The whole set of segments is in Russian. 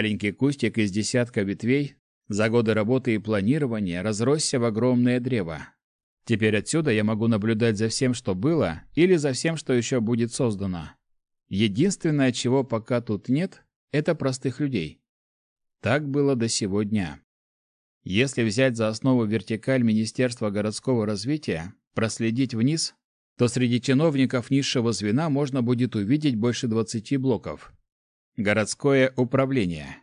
Маленький кустик из десятка ветвей за годы работы и планирования разросся в огромное древо. Теперь отсюда я могу наблюдать за всем, что было, или за всем, что еще будет создано. Единственное, чего пока тут нет, это простых людей. Так было до сего дня. Если взять за основу вертикаль Министерства городского развития, проследить вниз, то среди чиновников низшего звена можно будет увидеть больше 20 блоков. Городское управление.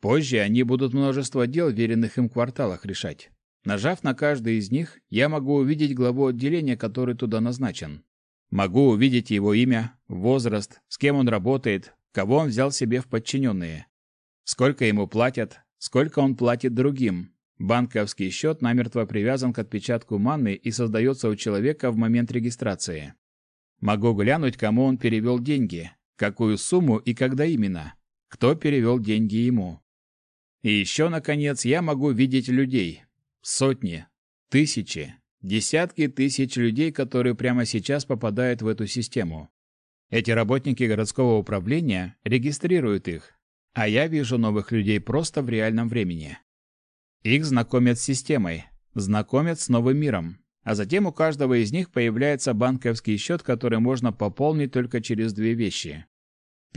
Позже они будут множество дел, веренных им кварталах, решать. Нажав на каждый из них, я могу увидеть главу отделения, который туда назначен. Могу увидеть его имя, возраст, с кем он работает, кого он взял себе в подчиненные. Сколько ему платят, сколько он платит другим. Банковский счет намертво привязан к отпечатку манны и создается у человека в момент регистрации. Могу глянуть, кому он перевел деньги, какую сумму и когда именно, кто перевел деньги ему. И еще, наконец, я могу видеть людей. Сотни, тысячи, десятки тысяч людей, которые прямо сейчас попадают в эту систему. Эти работники городского управления регистрируют их, а я вижу новых людей просто в реальном времени. Их знакомят с системой, знакомят с новым миром, а затем у каждого из них появляется банковский счет, который можно пополнить только через две вещи.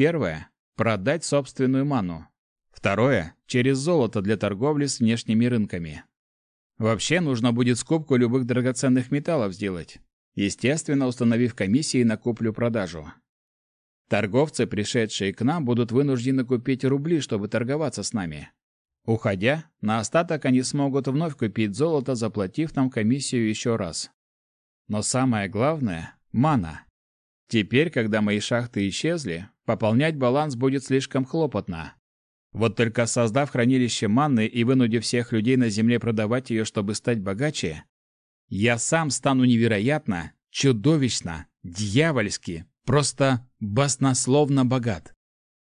Первое – продать собственную ману. Второе – через золото для торговли с внешними рынками. Вообще нужно будет скупку любых драгоценных металлов сделать, естественно, установив комиссии на куплю-продажу. Торговцы, пришедшие к нам, будут вынуждены купить рубли, чтобы торговаться с нами. Уходя, на остаток они смогут вновь купить золото, заплатив нам комиссию еще раз. Но самое главное – мана. Теперь, когда мои шахты исчезли, пополнять баланс будет слишком хлопотно. Вот только создав хранилище манны и вынудив всех людей на земле продавать ее, чтобы стать богаче, я сам стану невероятно, чудовищно, дьявольски, просто баснословно богат.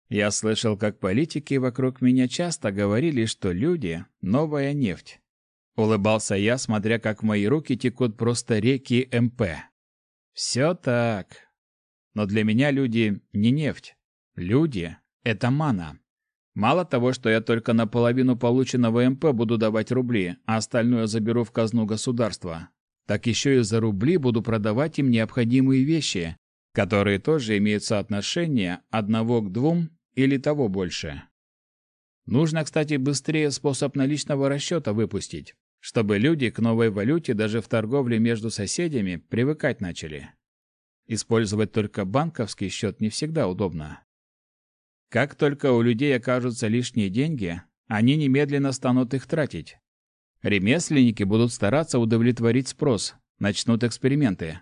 Я слышал, как политики вокруг меня часто говорили, что люди — новая нефть. Улыбался я, смотря как в мои руки текут просто реки МП. Все так. Но для меня люди не нефть. Люди — это мана. Мало того, что я только наполовину полученного МП буду давать рубли, а остальное заберу в казну государства, так еще и за рубли буду продавать им необходимые вещи, которые тоже имеют соотношение одного к двум или того больше. Нужно, кстати, быстрее способ наличного расчета выпустить, чтобы люди к новой валюте даже в торговле между соседями привыкать начали. Использовать только банковский счет не всегда удобно. Как только у людей окажутся лишние деньги, они немедленно станут их тратить. Ремесленники будут стараться удовлетворить спрос, начнут эксперименты.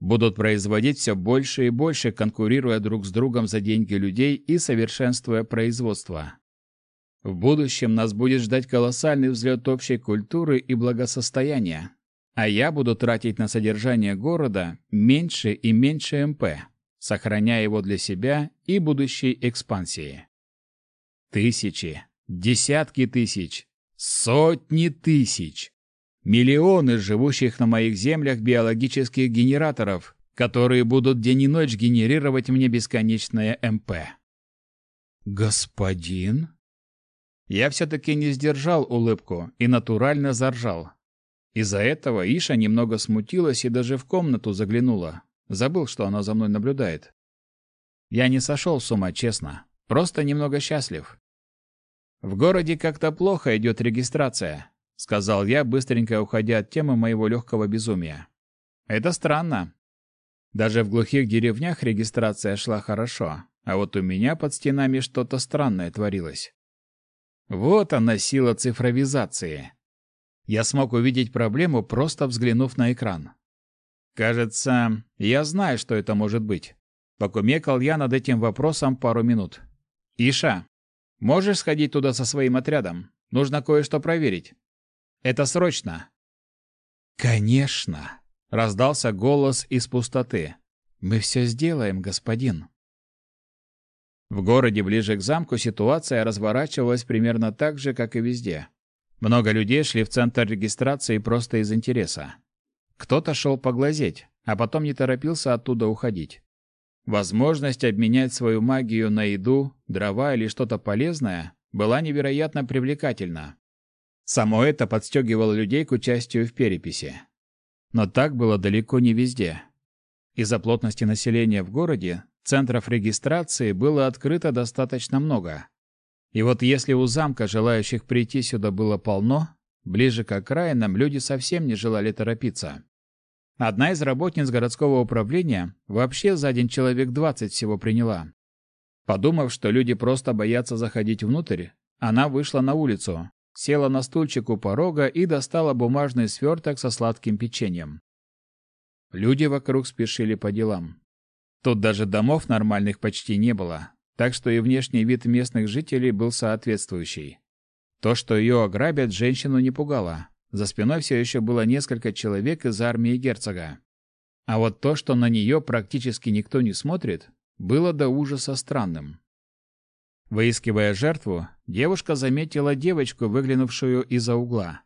Будут производить все больше и больше, конкурируя друг с другом за деньги людей и совершенствуя производство. В будущем нас будет ждать колоссальный взлет общей культуры и благосостояния, а я буду тратить на содержание города меньше и меньше МП сохраняя его для себя и будущей экспансии. Тысячи, десятки тысяч, сотни тысяч, миллионы живущих на моих землях биологических генераторов, которые будут день и ночь генерировать мне бесконечное МП. «Господин?» Я все-таки не сдержал улыбку и натурально заржал. Из-за этого Иша немного смутилась и даже в комнату заглянула, Забыл, что она за мной наблюдает. Я не сошел с ума, честно. Просто немного счастлив. В городе как-то плохо идет регистрация, сказал я, быстренько уходя от темы моего легкого безумия. Это странно. Даже в глухих деревнях регистрация шла хорошо, а вот у меня под стенами что-то странное творилось. Вот она сила цифровизации. Я смог увидеть проблему, просто взглянув на экран. Кажется, я знаю, что это может быть. Покумекал я над этим вопросом пару минут. Иша, можешь сходить туда со своим отрядом? Нужно кое-что проверить. Это срочно. Конечно, раздался голос из пустоты. Мы все сделаем, господин. В городе ближе к замку ситуация разворачивалась примерно так же, как и везде. Много людей шли в центр регистрации просто из интереса. Кто-то шел поглазеть, а потом не торопился оттуда уходить. Возможность обменять свою магию на еду, дрова или что-то полезное была невероятно привлекательна. Само это подстегивало людей к участию в переписи. Но так было далеко не везде. Из-за плотности населения в городе центров регистрации было открыто достаточно много. И вот если у замка желающих прийти сюда было полно, ближе к окраинам люди совсем не желали торопиться. Одна из работниц городского управления вообще за день человек 20 всего приняла. Подумав, что люди просто боятся заходить внутрь, она вышла на улицу, села на стульчик у порога и достала бумажный сверток со сладким печеньем. Люди вокруг спешили по делам. Тут даже домов нормальных почти не было, так что и внешний вид местных жителей был соответствующий. То, что ее ограбят, женщину не пугало. За спиной все еще было несколько человек из армии герцога. А вот то, что на нее практически никто не смотрит, было до ужаса странным. Выискивая жертву, девушка заметила девочку, выглянувшую из-за угла.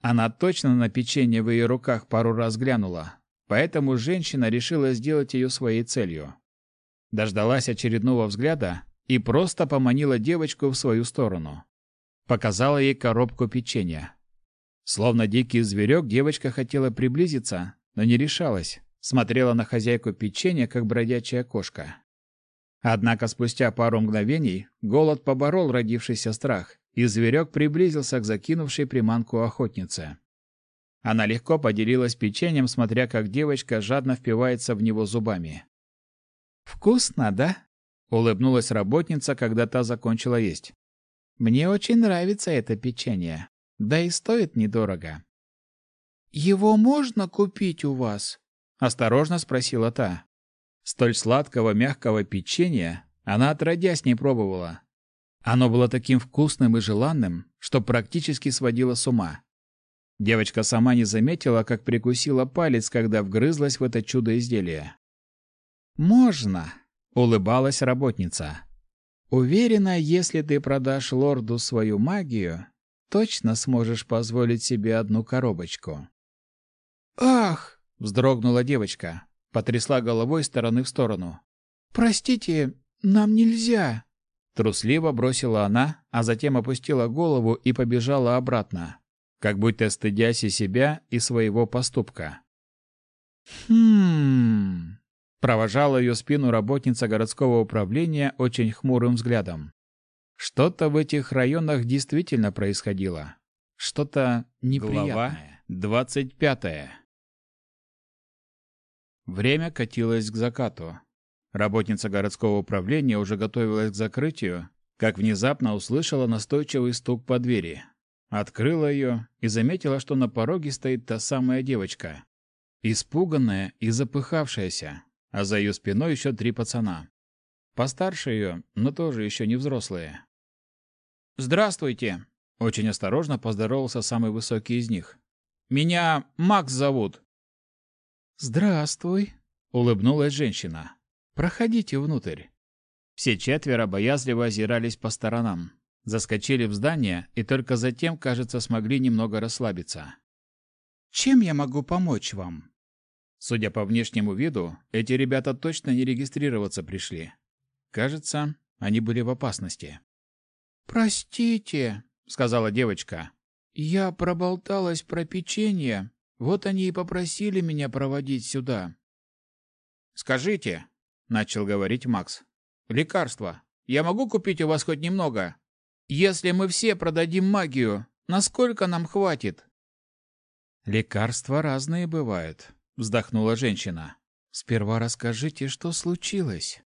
Она точно на печенье в ее руках пару раз глянула, поэтому женщина решила сделать ее своей целью. Дождалась очередного взгляда и просто поманила девочку в свою сторону. Показала ей коробку печенья. Словно дикий зверек, девочка хотела приблизиться, но не решалась. Смотрела на хозяйку печенья, как бродячая кошка. Однако спустя пару мгновений голод поборол родившийся страх, и зверек приблизился к закинувшей приманку охотнице. Она легко поделилась печеньем, смотря как девочка жадно впивается в него зубами. «Вкусно, да?» — улыбнулась работница, когда та закончила есть. «Мне очень нравится это печенье. Да и стоит недорого. Его можно купить у вас? осторожно спросила та. Столь сладкого мягкого печенья она отродясь не пробовала. Оно было таким вкусным и желанным, что практически сводило с ума. Девочка сама не заметила, как прикусила палец, когда вгрызлась в это чудо изделия. «Можно», — улыбалась работница. «Уверена, если ты продашь лорду свою магию, точно сможешь позволить себе одну коробочку. Ах, вздрогнула девочка, потрясла головой стороны в сторону. Простите, нам нельзя. Трусливо бросила она, а затем опустила голову и побежала обратно, как будто стыдясь и себя, и своего поступка. Хм. Провожала ее спину работница городского управления очень хмурым взглядом. Что-то в этих районах действительно происходило. Что-то неприятное. Глава 25. Время катилось к закату. Работница городского управления уже готовилась к закрытию, как внезапно услышала настойчивый стук по двери. Открыла ее и заметила, что на пороге стоит та самая девочка. Испуганная и запыхавшаяся, а за ее спиной еще три пацана. Постарше ее, но тоже еще не взрослые. «Здравствуйте!» — очень осторожно поздоровался самый высокий из них. «Меня Макс зовут». «Здравствуй!» — улыбнулась женщина. «Проходите внутрь». Все четверо боязливо озирались по сторонам, заскочили в здание и только затем, кажется, смогли немного расслабиться. «Чем я могу помочь вам?» Судя по внешнему виду, эти ребята точно не регистрироваться пришли. Кажется, они были в опасности. «Простите», — сказала девочка. «Я проболталась про печенье. Вот они и попросили меня проводить сюда». «Скажите», — начал говорить Макс, — «лекарство. Я могу купить у вас хоть немного? Если мы все продадим магию, насколько нам хватит?» «Лекарства разные бывают», — вздохнула женщина. «Сперва расскажите, что случилось».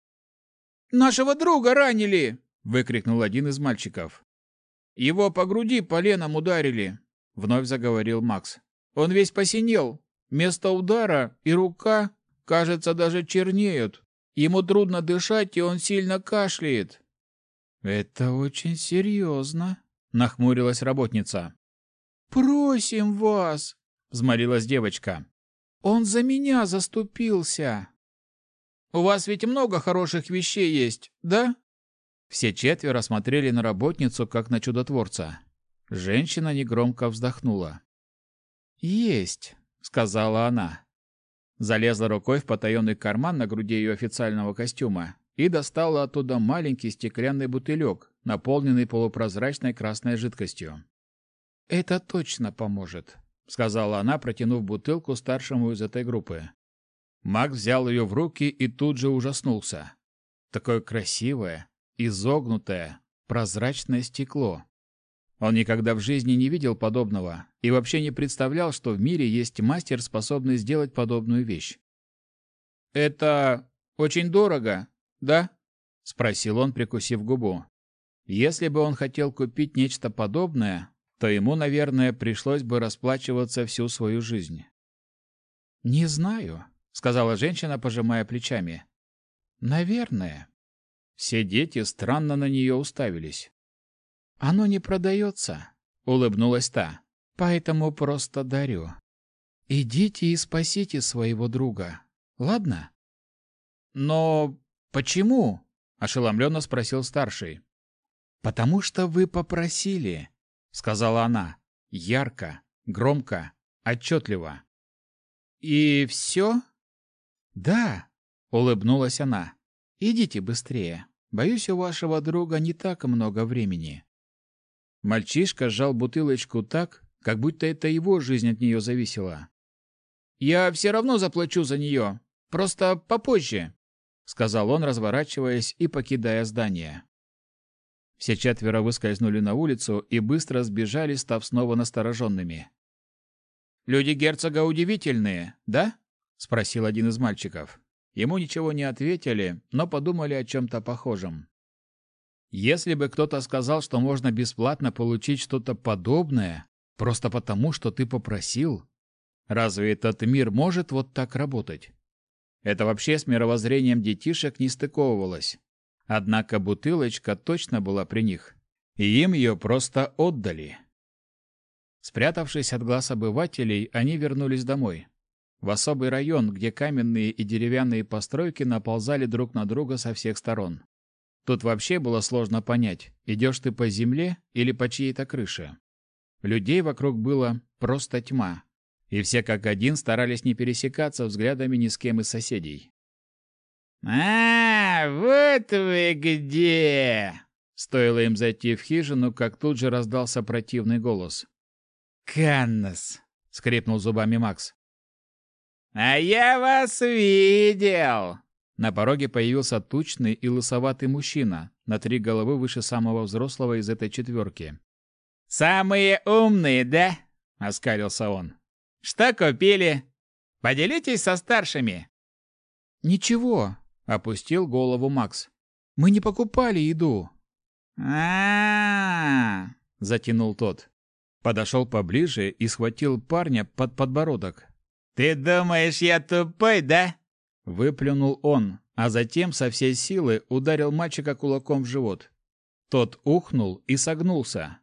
«Нашего друга ранили!» выкрикнул один из мальчиков. Его по груди поленом ударили, вновь заговорил Макс. Он весь посинел. Место удара и рука, кажется, даже чернеют. Ему трудно дышать, и он сильно кашляет. Это очень серьезно», — нахмурилась работница. Просим вас, взмолилась девочка. Он за меня заступился. У вас ведь много хороших вещей есть, да? Все четверо смотрели на работницу, как на чудотворца. Женщина негромко вздохнула. «Есть», — сказала она. залезла рукой в потаенный карман на груди ее официального костюма и достала оттуда маленький стеклянный бутылек, наполненный полупрозрачной красной жидкостью. «Это точно поможет», — сказала она, протянув бутылку старшему из этой группы. Макс взял ее в руки и тут же ужаснулся. Такое красивое, изогнутое, прозрачное стекло. Он никогда в жизни не видел подобного и вообще не представлял, что в мире есть мастер, способный сделать подобную вещь. «Это очень дорого, да?» — спросил он, прикусив губу. Если бы он хотел купить нечто подобное, то ему, наверное, пришлось бы расплачиваться всю свою жизнь. «Не знаю», — сказала женщина, пожимая плечами. «Наверное». Все дети странно на нее уставились. «Оно не продается», — улыбнулась та. «Поэтому просто дарю. Идите и спасите своего друга, ладно?» «Но почему?» — ошеломленно спросил старший. «Потому что вы попросили», — сказала она, ярко, громко, отчетливо. «И все?» «Да», — улыбнулась она. «Идите быстрее. Боюсь, у вашего друга не так много времени». Мальчишка сжал бутылочку так, как будто это его жизнь от нее зависела. «Я все равно заплачу за нее. Просто попозже», — сказал он, разворачиваясь и покидая здание. Все четверо выскользнули на улицу и быстро сбежали, став снова настороженными. «Люди герцога удивительные, да?» — спросил один из мальчиков. Ему ничего не ответили, но подумали о чем-то похожем. Если бы кто-то сказал, что можно бесплатно получить что-то подобное, просто потому, что ты попросил, разве этот мир может вот так работать? Это вообще с мировоззрением детишек не стыковывалось. Однако бутылочка точно была при них, и им ее просто отдали. Спрятавшись от глаз обывателей, они вернулись домой. В особый район, где каменные и деревянные постройки наползали друг на друга со всех сторон. Тут вообще было сложно понять, идешь ты по земле или по чьей-то крыше. Людей вокруг было просто тьма, и все как один старались не пересекаться взглядами ни с кем из соседей. «А, вот вы где!» Стоило им зайти в хижину, как тут же раздался противный голос. «Каннес!» — скрипнул зубами Макс. «А я вас видел!» На пороге появился тучный и лысоватый мужчина, на три головы выше самого взрослого из этой четверки. «Самые умные, да?» — оскалился он. «Что купили? Поделитесь со старшими». «Ничего», — опустил голову Макс. «Мы не покупали еду». А-а-а! затянул тот. Подошел поближе и схватил парня под подбородок. «Ты думаешь, я тупой, да?» Выплюнул он, а затем со всей силы ударил мальчика кулаком в живот. Тот ухнул и согнулся,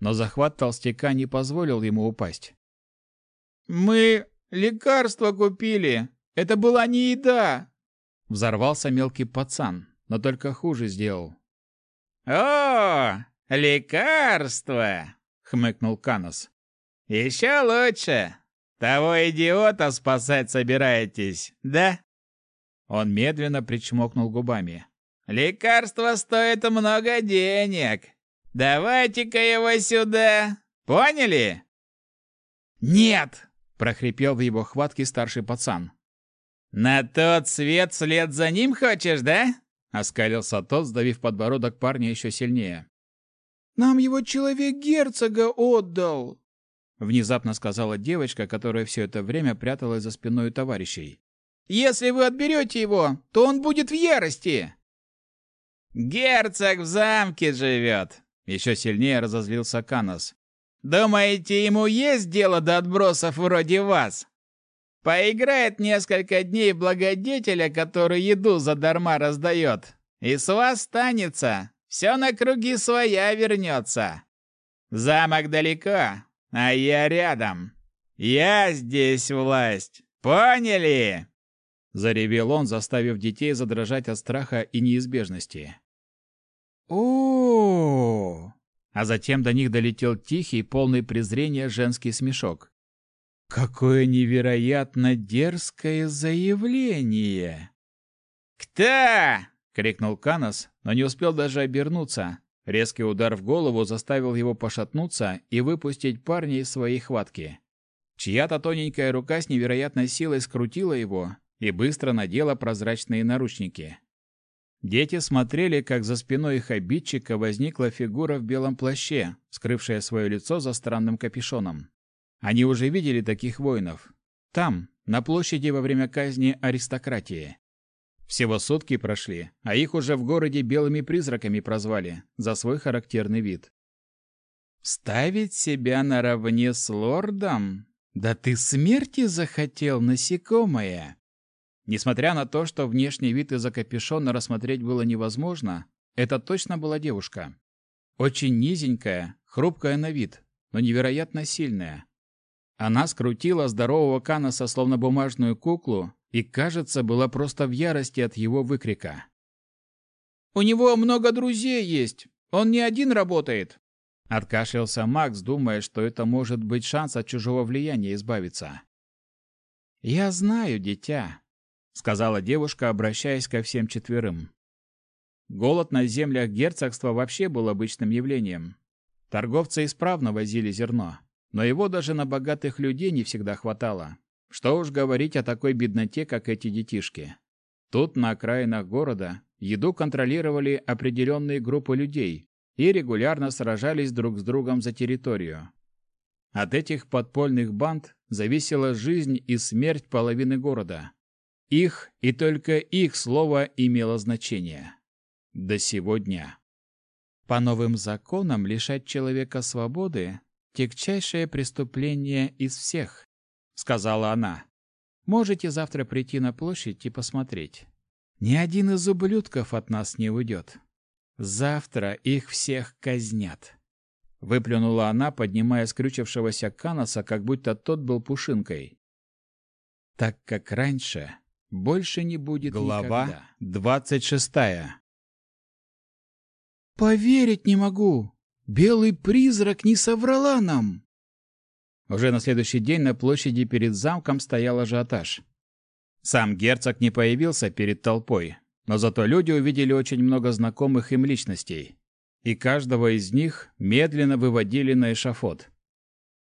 но захват толстяка не позволил ему упасть. «Мы лекарства купили! Это была не еда!» Взорвался мелкий пацан, но только хуже сделал. «О, лекарства!» — хмыкнул Канос. «Еще лучше! Того идиота спасать собираетесь, да?» Он медленно причмокнул губами. «Лекарство стоит много денег. Давайте-ка его сюда. Поняли?» «Нет!» — прохрипел в его хватке старший пацан. «На тот свет след за ним хочешь, да?» — оскалился тот, сдавив подбородок парня еще сильнее. «Нам его человек герцога отдал!» Внезапно сказала девочка, которая все это время пряталась за спиной товарищей. Если вы отберете его, то он будет в ярости!» «Герцог в замке живет!» Еще сильнее разозлился Канос. «Думаете, ему есть дело до отбросов вроде вас? Поиграет несколько дней благодетеля, который еду задарма раздает, и с вас станется, все на круги своя вернется. Замок далеко, а я рядом. Я здесь власть, поняли?» Заревел он, заставив детей задрожать от страха и неизбежности. о А затем до них долетел тихий, полный презрения женский смешок. Какое невероятно дерзкое заявление! «Кто?» — крикнул Канос, но не успел даже обернуться. Резкий удар в голову заставил его пошатнуться и выпустить парня из своей хватки. Чья-то тоненькая рука с невероятной силой скрутила его и быстро надела прозрачные наручники. Дети смотрели, как за спиной их обидчика возникла фигура в белом плаще, скрывшая свое лицо за странным капюшоном. Они уже видели таких воинов. Там, на площади во время казни аристократии. Всего сутки прошли, а их уже в городе белыми призраками прозвали за свой характерный вид. «Ставить себя наравне с лордом? Да ты смерти захотел, насекомое!» Несмотря на то, что внешний вид из-за капюшона рассмотреть было невозможно, это точно была девушка. Очень низенькая, хрупкая на вид, но невероятно сильная. Она скрутила здорового Каноса словно бумажную куклу и, кажется, была просто в ярости от его выкрика. «У него много друзей есть. Он не один работает». Откашлялся Макс, думая, что это может быть шанс от чужого влияния избавиться. «Я знаю, дитя», — сказала девушка, обращаясь ко всем четверым. Голод на землях герцогства вообще был обычным явлением. Торговцы исправно возили зерно но его даже на богатых людей не всегда хватало. Что уж говорить о такой бедноте, как эти детишки. Тут, на окраинах города, еду контролировали определенные группы людей и регулярно сражались друг с другом за территорию. От этих подпольных банд зависела жизнь и смерть половины города. Их и только их слово имело значение. До сегодня. По новым законам лишать человека свободы тягчайшее преступление из всех», — сказала она. «Можете завтра прийти на площадь и посмотреть. Ни один из ублюдков от нас не уйдет. Завтра их всех казнят». Выплюнула она, поднимая скрючившегося Каноса, как будто тот был пушинкой. Так как раньше больше не будет Глава двадцать шестая. «Поверить не могу!» Белый призрак не соврала нам!» Уже на следующий день на площади перед замком стоял ажиотаж. Сам герцог не появился перед толпой, но зато люди увидели очень много знакомых им личностей. И каждого из них медленно выводили на эшафот.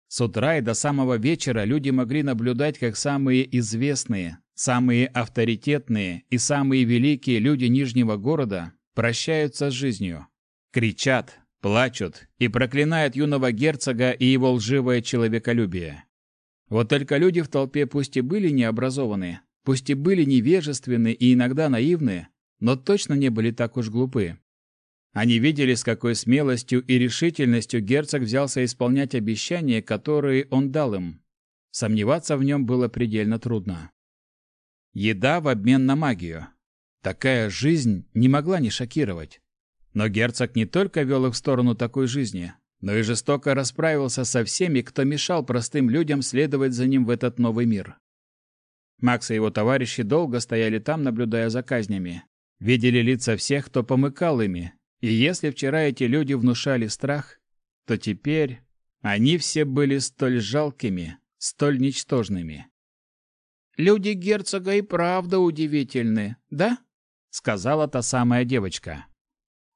С утра и до самого вечера люди могли наблюдать, как самые известные, самые авторитетные и самые великие люди Нижнего города прощаются с жизнью. Кричат, плачут и проклинают юного герцога и его лживое человеколюбие. Вот только люди в толпе пусть и были необразованы, пусть и были невежественны и иногда наивны, но точно не были так уж глупы. Они видели, с какой смелостью и решительностью герцог взялся исполнять обещания, которые он дал им. Сомневаться в нем было предельно трудно. Еда в обмен на магию. Такая жизнь не могла не шокировать. Но герцог не только вел их в сторону такой жизни, но и жестоко расправился со всеми, кто мешал простым людям следовать за ним в этот новый мир. Макс и его товарищи долго стояли там, наблюдая за казнями. Видели лица всех, кто помыкал ими. И если вчера эти люди внушали страх, то теперь они все были столь жалкими, столь ничтожными. «Люди герцога и правда удивительны, да?» — сказала та самая девочка.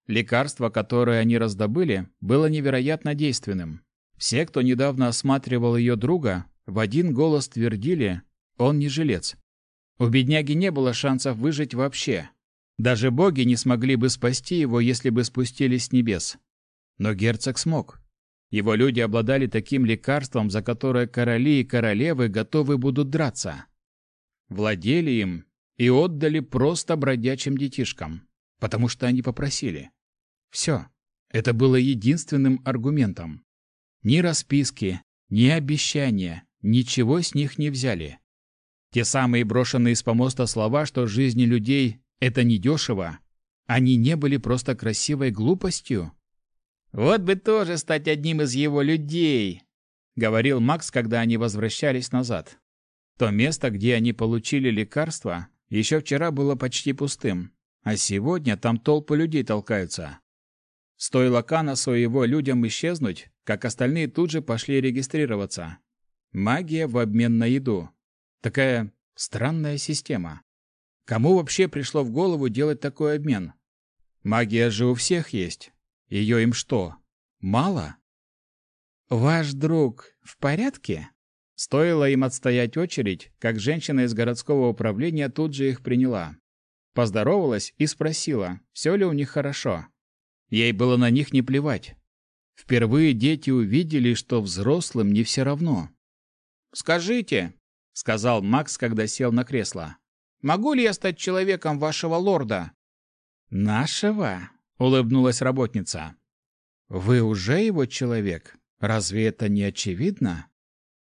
Лекарство, которое они раздобыли, было невероятно действенным. Все, кто недавно осматривал ее друга, в один голос твердили, он не жилец. У бедняги не было шансов выжить вообще. Даже боги не смогли бы спасти его, если бы спустились с небес. Но герцог смог. Его люди обладали таким лекарством, за которое короли и королевы готовы будут драться. Владели им и отдали просто бродячим детишкам, потому что они попросили. Все. Это было единственным аргументом. Ни расписки, ни обещания, ничего с них не взяли. Те самые брошенные с помоста слова, что жизни людей — это недешево, они не были просто красивой глупостью. «Вот бы тоже стать одним из его людей», — говорил Макс, когда они возвращались назад. То место, где они получили лекарство, еще вчера было почти пустым, а сегодня там толпы людей толкаются. Стоило Канасу и его людям исчезнуть, как остальные тут же пошли регистрироваться. Магия в обмен на еду. Такая странная система. Кому вообще пришло в голову делать такой обмен? Магия же у всех есть. Ее им что, мало? «Ваш друг в порядке?» Стоило им отстоять очередь, как женщина из городского управления тут же их приняла. Поздоровалась и спросила, все ли у них хорошо. Ей было на них не плевать. Впервые дети увидели, что взрослым не все равно. «Скажите», — сказал Макс, когда сел на кресло, — «могу ли я стать человеком вашего лорда?» «Нашего?» — улыбнулась работница. «Вы уже его человек? Разве это не очевидно?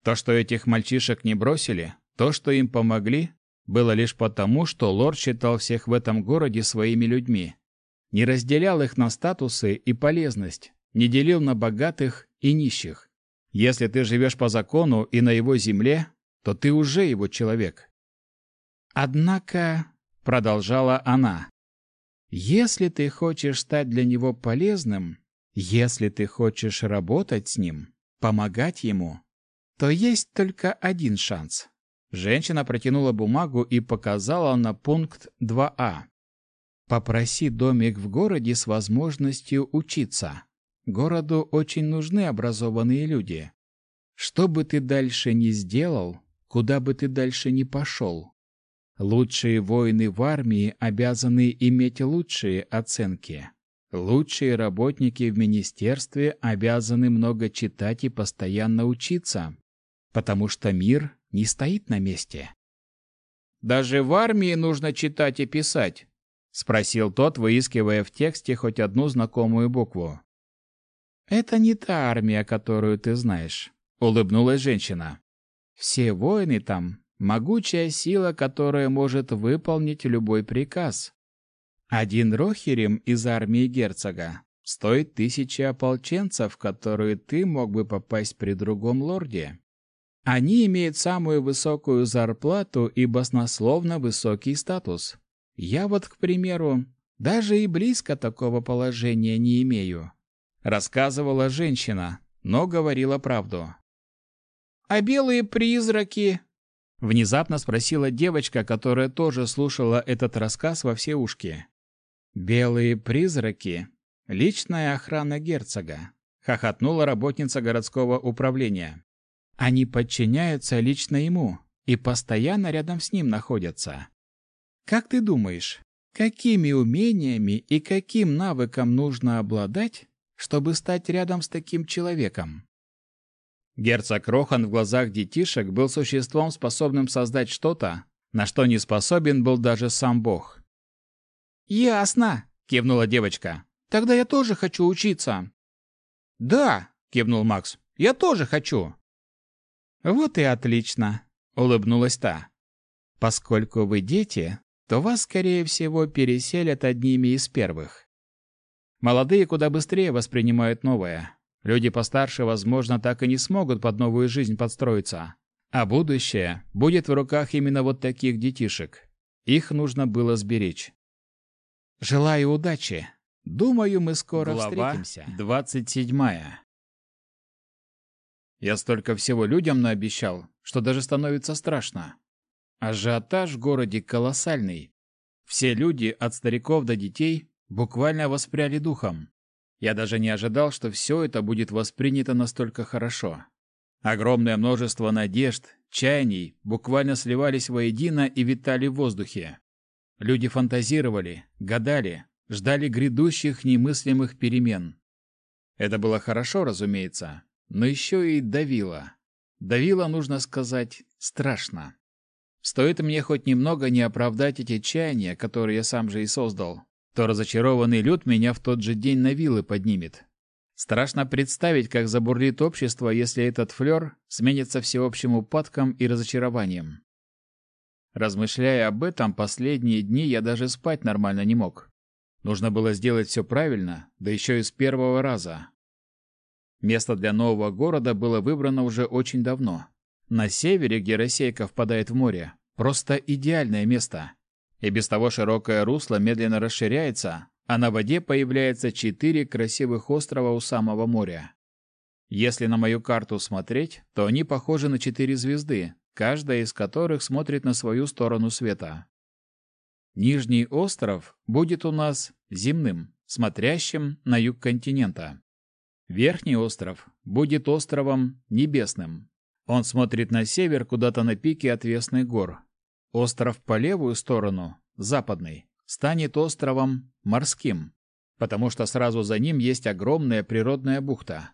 То, что этих мальчишек не бросили, то, что им помогли, было лишь потому, что лорд считал всех в этом городе своими людьми. Не разделял их на статусы и полезность, не делил на богатых и нищих. Если ты живешь по закону и на его земле, то ты уже его человек. Однако, продолжала она, если ты хочешь стать для него полезным, если ты хочешь работать с ним, помогать ему, то есть только один шанс. Женщина протянула бумагу и показала на пункт 2А. Попроси домик в городе с возможностью учиться. Городу очень нужны образованные люди. Что бы ты дальше ни сделал, куда бы ты дальше ни пошел, лучшие воины в армии обязаны иметь лучшие оценки. Лучшие работники в министерстве обязаны много читать и постоянно учиться, потому что мир не стоит на месте. «Даже в армии нужно читать и писать?» — спросил тот, выискивая в тексте хоть одну знакомую букву. «Это не та армия, которую ты знаешь», — улыбнулась женщина. «Все воины там — могучая сила, которая может выполнить любой приказ. Один Рохерем из армии герцога стоит тысячи ополченцев, которые ты мог бы попасть при другом лорде. Они имеют самую высокую зарплату и баснословно высокий статус. Я вот, к примеру, даже и близко такого положения не имею рассказывала женщина, но говорила правду. А белые призраки? внезапно спросила девочка, которая тоже слушала этот рассказ во все ушки. Белые призраки личная охрана герцога, хохотнула работница городского управления. Они подчиняются лично ему и постоянно рядом с ним находятся. Как ты думаешь, какими умениями и каким навыком нужно обладать, чтобы стать рядом с таким человеком. Герцог Рохан в глазах детишек был существом, способным создать что-то, на что не способен был даже сам Бог. «Ясно», — кивнула девочка. «Тогда я тоже хочу учиться». «Да», — кивнул Макс, — «я тоже хочу». «Вот и отлично», — улыбнулась та. «Поскольку вы дети, то вас, скорее всего, переселят одними из первых. Молодые куда быстрее воспринимают новое. Люди постарше, возможно, так и не смогут под новую жизнь подстроиться. А будущее будет в руках именно вот таких детишек. Их нужно было сберечь. Желаю удачи. Думаю, мы скоро Глава встретимся. 27. Я столько всего людям наобещал, что даже становится страшно. Ажиотаж в городе колоссальный. Все люди, от стариков до детей, буквально воспряли духом. Я даже не ожидал, что все это будет воспринято настолько хорошо. Огромное множество надежд, чаяний буквально сливались воедино и витали в воздухе. Люди фантазировали, гадали, ждали грядущих немыслимых перемен. Это было хорошо, разумеется, но еще и давило. Давило, нужно сказать, страшно. Стоит мне хоть немного не оправдать эти чаяния, которые я сам же и создал, то разочарованный люд меня в тот же день на вилы поднимет. Страшно представить, как забурлит общество, если этот флёр сменится всеобщим упадком и разочарованием. Размышляя об этом, последние дни я даже спать нормально не мог. Нужно было сделать все правильно, да еще и с первого раза. Место для нового города было выбрано уже очень давно. На севере, где Россейка впадает в море, просто идеальное место. И без того широкое русло медленно расширяется, а на воде появляется четыре красивых острова у самого моря. Если на мою карту смотреть, то они похожи на четыре звезды, каждая из которых смотрит на свою сторону света. Нижний остров будет у нас земным, смотрящим на юг континента. Верхний остров будет островом небесным. Он смотрит на север, куда-то на пике отвесных гор. Остров по левую сторону, западный, станет островом морским, потому что сразу за ним есть огромная природная бухта.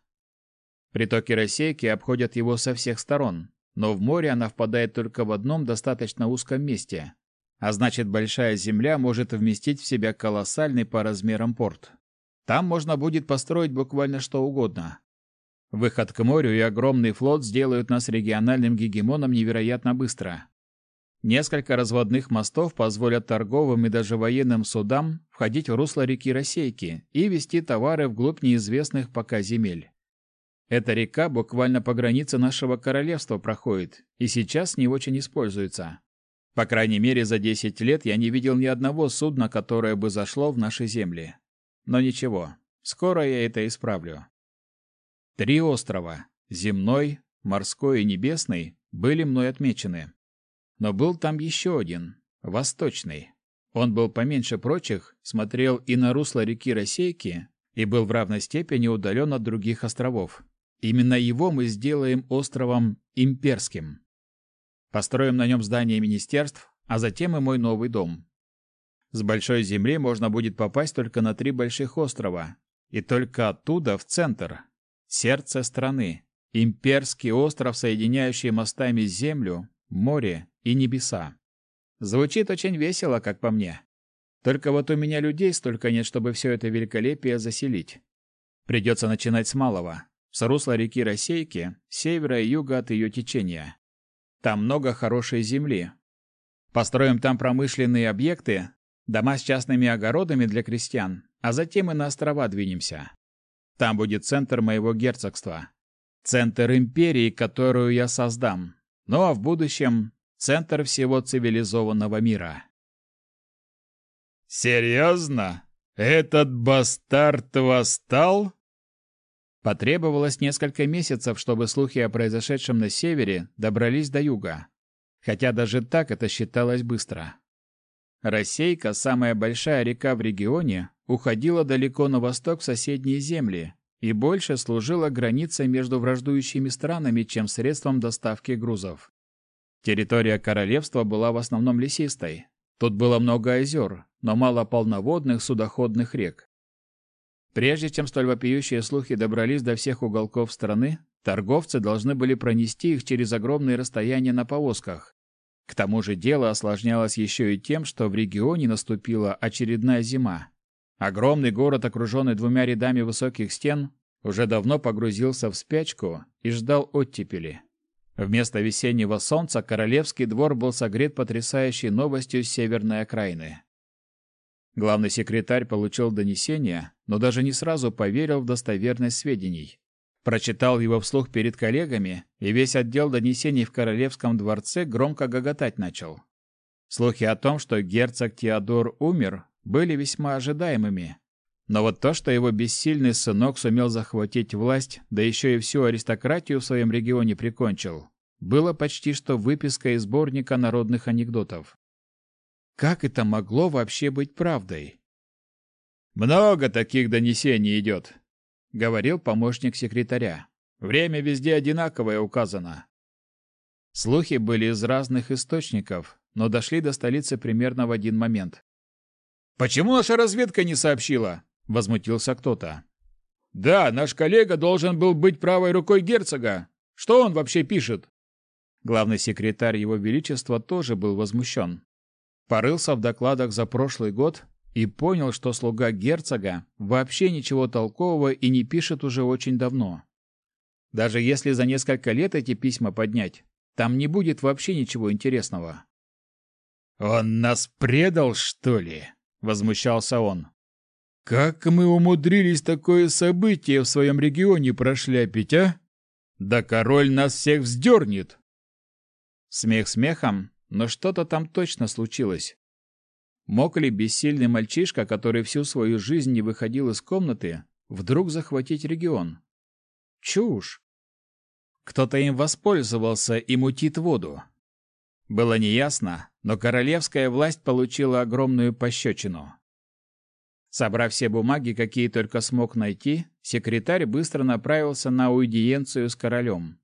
Притоки Рассейки обходят его со всех сторон, но в море она впадает только в одном достаточно узком месте, а значит, большая земля может вместить в себя колоссальный по размерам порт. Там можно будет построить буквально что угодно. Выход к морю и огромный флот сделают нас региональным гегемоном невероятно быстро. Несколько разводных мостов позволят торговым и даже военным судам входить в русло реки Росейки и вести товары вглубь неизвестных пока земель. Эта река буквально по границе нашего королевства проходит и сейчас не очень используется. По крайней мере, за 10 лет я не видел ни одного судна, которое бы зашло в наши земли. Но ничего, скоро я это исправлю. Три острова – земной, морской и небесный – были мной отмечены. Но был там еще один – восточный. Он был поменьше прочих, смотрел и на русло реки Росейки, и был в равной степени удален от других островов. Именно его мы сделаем островом Имперским. Построим на нем здание министерств, а затем и мой новый дом. С большой земли можно будет попасть только на три больших острова, и только оттуда в центр, сердце страны, имперский остров, соединяющий мостами землю, море и небеса. Звучит очень весело, как по мне. Только вот у меня людей столько нет, чтобы все это великолепие заселить. Придется начинать с малого, с русла реки Росейки, севера и юга от ее течения. Там много хорошей земли. Построим там промышленные объекты, дома с частными огородами для крестьян, а затем и на острова двинемся. Там будет центр моего герцогства. Центр империи, которую я создам. Ну а в будущем центр всего цивилизованного мира. Серьезно? Этот бастард восстал? Потребовалось несколько месяцев, чтобы слухи о произошедшем на севере добрались до юга. Хотя даже так это считалось быстро. Рассейка, самая большая река в регионе, уходила далеко на восток в соседние земли и больше служила границей между враждующими странами, чем средством доставки грузов. Территория королевства была в основном лесистой. Тут было много озер, но мало полноводных судоходных рек. Прежде чем столь вопиющие слухи добрались до всех уголков страны, торговцы должны были пронести их через огромные расстояния на повозках. К тому же дело осложнялось еще и тем, что в регионе наступила очередная зима. Огромный город, окруженный двумя рядами высоких стен, уже давно погрузился в спячку и ждал оттепели. Вместо весеннего солнца королевский двор был согрет потрясающей новостью с северной окраины. Главный секретарь получил донесение, но даже не сразу поверил в достоверность сведений. Прочитал его вслух перед коллегами, и весь отдел донесений в королевском дворце громко гоготать начал. Слухи о том, что герцог Теодор умер, были весьма ожидаемыми. Но вот то, что его бессильный сынок сумел захватить власть, да еще и всю аристократию в своем регионе прикончил, было почти что выписка из сборника народных анекдотов. Как это могло вообще быть правдой? Много таких донесений идет, говорил помощник секретаря. Время везде одинаковое указано. Слухи были из разных источников, но дошли до столицы примерно в один момент. Почему наша разведка не сообщила? возмутился кто-то. Да, наш коллега должен был быть правой рукой герцога. Что он вообще пишет? Главный секретарь его величества тоже был возмущен. Порылся в докладах за прошлый год и понял, что слуга герцога вообще ничего толкового и не пишет уже очень давно. Даже если за несколько лет эти письма поднять, там не будет вообще ничего интересного. «Он нас предал, что ли?» — возмущался он. «Как мы умудрились такое событие в своем регионе прошляпить, а? Да король нас всех вздернет!» Смех смехом, но что-то там точно случилось. Мог ли бессильный мальчишка, который всю свою жизнь не выходил из комнаты, вдруг захватить регион? Чушь. Кто-то им воспользовался и мутит воду. Было неясно, но королевская власть получила огромную пощечину. Собрав все бумаги, какие только смог найти, секретарь быстро направился на аудиенцию с королем.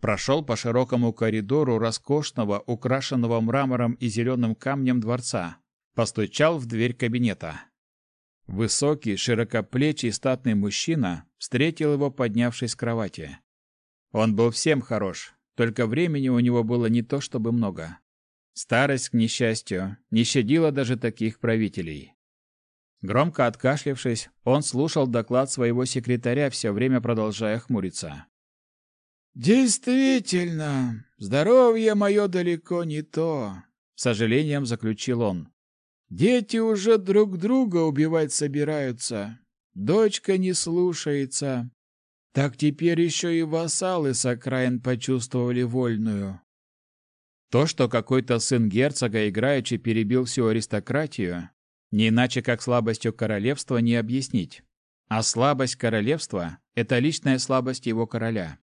Прошел по широкому коридору роскошного, украшенного мрамором и зеленым камнем дворца. Постучал в дверь кабинета. Высокий, широкоплечий статный мужчина встретил его, поднявшись с кровати. Он был всем хорош, только времени у него было не то чтобы много. Старость, к несчастью, не щадила даже таких правителей. Громко откашлявшись, он слушал доклад своего секретаря, все время продолжая хмуриться. «Действительно, здоровье мое далеко не то», — сожалением заключил он. «Дети уже друг друга убивать собираются. Дочка не слушается. Так теперь еще и вассалы с окраин почувствовали вольную». То, что какой-то сын герцога играючи перебил всю аристократию, не иначе как слабостью королевства не объяснить. А слабость королевства – это личная слабость его короля.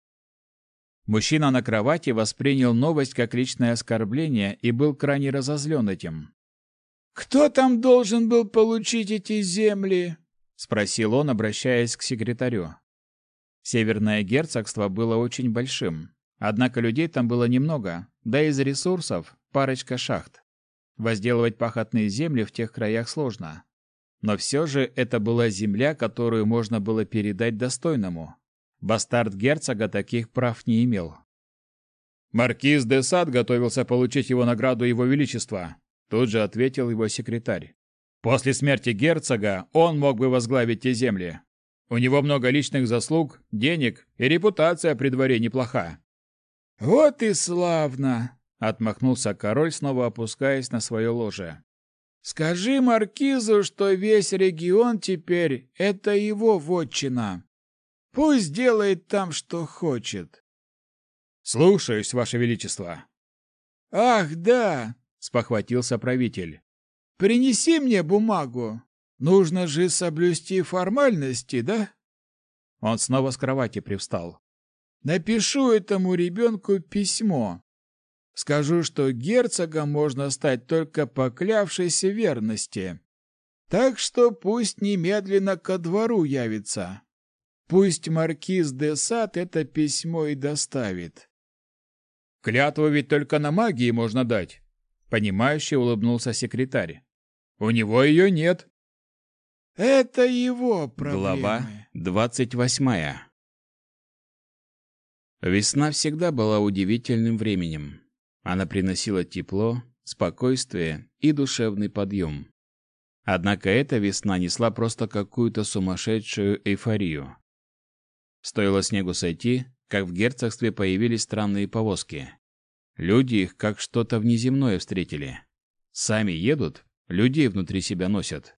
Мужчина на кровати воспринял новость как личное оскорбление и был крайне разозлен этим. «Кто там должен был получить эти земли?» – спросил он, обращаясь к секретарю. Северное герцогство было очень большим, однако людей там было немного, да из ресурсов – парочка шахт. Возделывать пахотные земли в тех краях сложно. Но все же это была земля, которую можно было передать достойному. Бастард герцога таких прав не имел. «Маркиз де Сад готовился получить его награду Его Величества», тут же ответил его секретарь. «После смерти герцога он мог бы возглавить те земли. У него много личных заслуг, денег, и репутация при дворе неплоха». «Вот и славно!» Отмахнулся король, снова опускаясь на свое ложе. «Скажи маркизу, что весь регион теперь — это его вотчина. Пусть делает там, что хочет». «Слушаюсь, ваше величество». «Ах, да!» — спохватился правитель. «Принеси мне бумагу. Нужно же соблюсти формальности, да?» Он снова с кровати привстал. «Напишу этому ребенку письмо. Скажу, что герцогом можно стать только поклявшись верности. Так что пусть немедленно ко двору явится. Пусть маркиз де Сад это письмо и доставит. Клятву ведь только на магии можно дать. Понимающе улыбнулся секретарь. У него ее нет. Это его проблемы. Глава двадцать восьмая. Весна всегда была удивительным временем. Она приносила тепло, спокойствие и душевный подъем. Однако эта весна несла просто какую-то сумасшедшую эйфорию. Стоило снегу сойти, как в герцогстве появились странные повозки. Люди их как что-то внеземное встретили. Сами едут, людей внутри себя носят.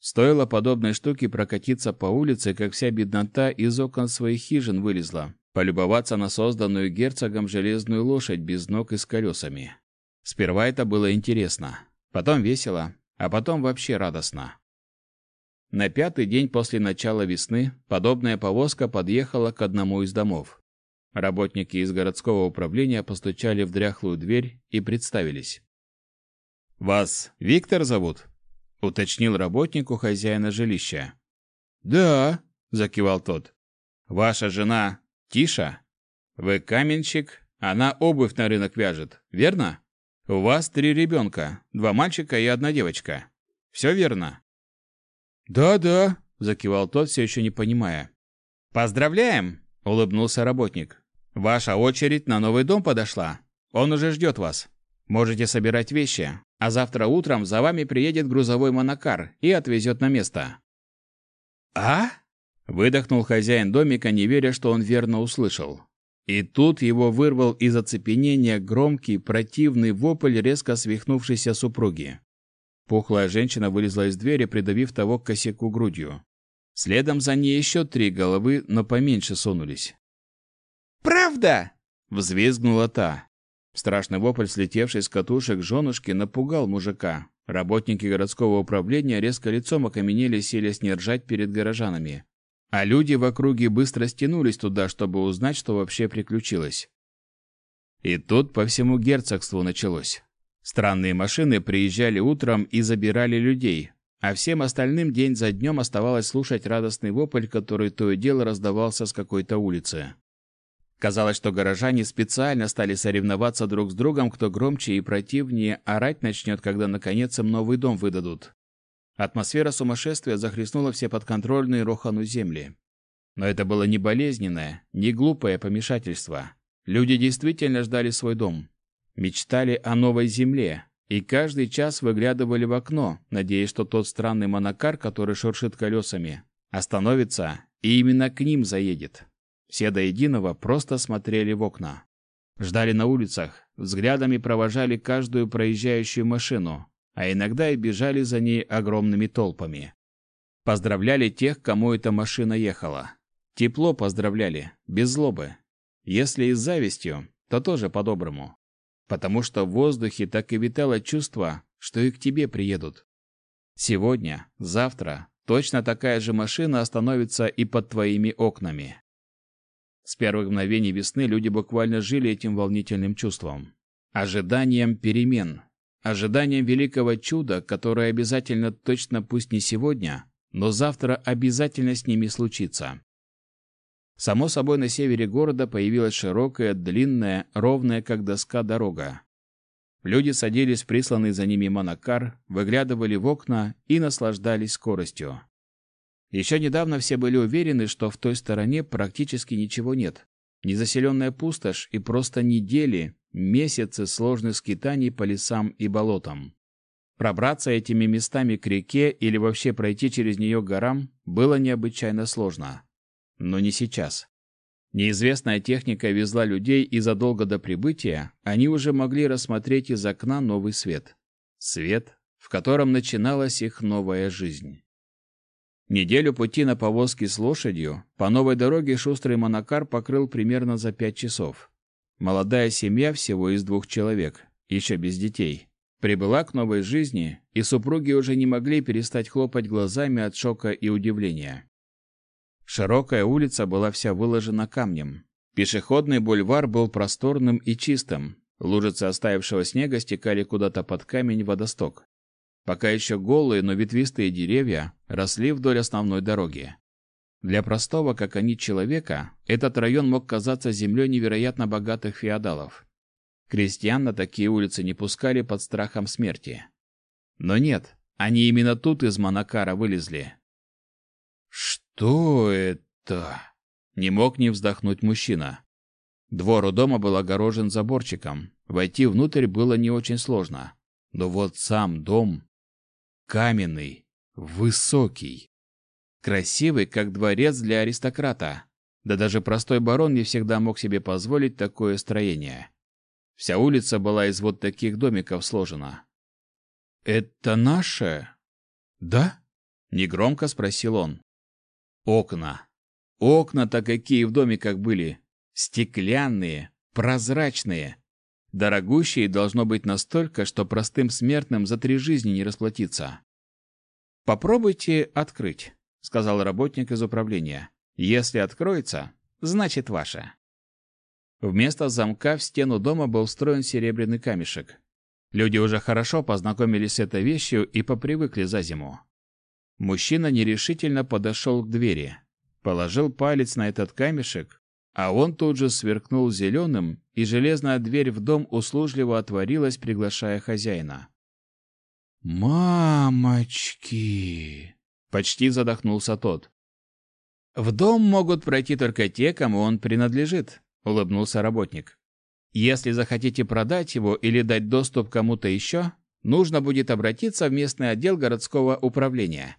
Стоило подобной штуке прокатиться по улице, как вся беднота из окон своих хижин вылезла, полюбоваться на созданную герцогом железную лошадь без ног и с колесами. Сперва это было интересно, потом весело, а потом вообще радостно. На пятый день после начала весны подобная повозка подъехала к одному из домов. Работники из городского управления постучали в дряхлую дверь и представились. «Вас Виктор зовут?» — уточнил работнику хозяина жилища. «Да», — закивал тот. «Ваша жена Тиша, вы каменщик, она обувь на рынок вяжет, верно? У вас три ребенка, два мальчика и одна девочка. Все верно? Да-да, закивал тот, все еще не понимая. Поздравляем, улыбнулся работник. Ваша очередь на новый дом подошла. Он уже ждет вас. Можете собирать вещи, а завтра утром за вами приедет грузовой монокар и отвезет на место. А? Выдохнул хозяин домика, не веря, что он верно услышал. И тут его вырвал из оцепенения громкий, противный вопль резко свихнувшейся супруги. Пухлая женщина вылезла из двери, придавив того к косяку грудью. Следом за ней еще три головы, но поменьше сунулись. «Правда?» — взвизгнула та. Страшный вопль, слетевший с катушек женушки, напугал мужика. Работники городского управления резко лицом окаменели, селись не ржать перед горожанами. а люди в округе быстро стянулись туда, чтобы узнать, что вообще приключилось. И тут по всему герцогству началось. Странные машины приезжали утром и забирали людей, а всем остальным день за днем оставалось слушать радостный вопль, который то и дело раздавался с какой-то улицы. Казалось, что горожане специально стали соревноваться друг с другом, кто громче и противнее орать начнет, когда наконец им новый дом выдадут. Атмосфера сумасшествия захлестнула все подконтрольные Рохану земли. Но это было не болезненное, не глупое помешательство. Люди действительно ждали свой дом. Мечтали о новой земле, и каждый час выглядывали в окно, надеясь, что тот странный монокар, который шуршит колесами, остановится и именно к ним заедет. Все до единого просто смотрели в окна. Ждали на улицах, взглядами провожали каждую проезжающую машину, а иногда и бежали за ней огромными толпами. Поздравляли тех, кому эта машина ехала. Тепло поздравляли, без злобы. Если и с завистью, то тоже по-доброму. Потому что в воздухе так и витало чувство, что и к тебе приедут. Сегодня, завтра, точно такая же машина остановится и под твоими окнами. С первых мгновений весны люди буквально жили этим волнительным чувством. Ожиданием перемен, ожиданием великого чуда, которое обязательно точно пусть не сегодня, но завтра обязательно с ними случится. Само собой, на севере города появилась широкая, длинная, ровная, как доска, дорога. Люди садились в присланный за ними монокар, выглядывали в окна и наслаждались скоростью. Еще недавно все были уверены, что в той стороне практически ничего нет. Незаселенная пустошь и просто недели, месяцы сложных скитаний по лесам и болотам. Пробраться этими местами к реке или вообще пройти через нее горам было необычайно сложно. Но не сейчас. Неизвестная техника везла людей, и задолго до прибытия они уже могли рассмотреть из окна новый свет. Свет, в котором начиналась их новая жизнь. Неделю пути на повозке с лошадью по новой дороге шустрый монокар покрыл примерно за пять часов. Молодая семья всего из двух человек, еще без детей, прибыла к новой жизни, и супруги уже не могли перестать хлопать глазами от шока и удивления. Широкая улица была вся выложена камнем. Пешеходный бульвар был просторным и чистым. Лужицы оставившего снега стекали куда-то под камень водосток. Пока еще голые, но ветвистые деревья росли вдоль основной дороги. Для простого, как они, человека, этот район мог казаться землей невероятно богатых феодалов. Крестьян на такие улицы не пускали под страхом смерти. Но нет, они именно тут из Монакара вылезли. «Что это?» — не мог не вздохнуть мужчина. Двор у дома был огорожен заборчиком. Войти внутрь было не очень сложно. Но вот сам дом... Каменный, высокий. Красивый, как дворец для аристократа. Да даже простой барон не всегда мог себе позволить такое строение. Вся улица была из вот таких домиков сложена. «Это наше?» «Да?» — негромко спросил он. «Окна. Окна-то какие в домиках были. Стеклянные, прозрачные. Дорогущие должно быть настолько, что простым смертным за три жизни не расплатиться. Попробуйте открыть сказал работник из управления. Если откроется, значит ваше. Вместо замка в стену дома был встроен серебряный камешек. Люди уже хорошо познакомились с этой вещью и попривыкли за зиму. Мужчина нерешительно подошел к двери, положил палец на этот камешек, а он тут же сверкнул зеленым, и железная дверь в дом услужливо отворилась, приглашая хозяина. «Мамочки!» Почти задохнулся тот. В дом могут пройти только те, кому он принадлежит, улыбнулся работник. Если захотите продать его или дать доступ кому-то еще, нужно будет обратиться в местный отдел городского управления.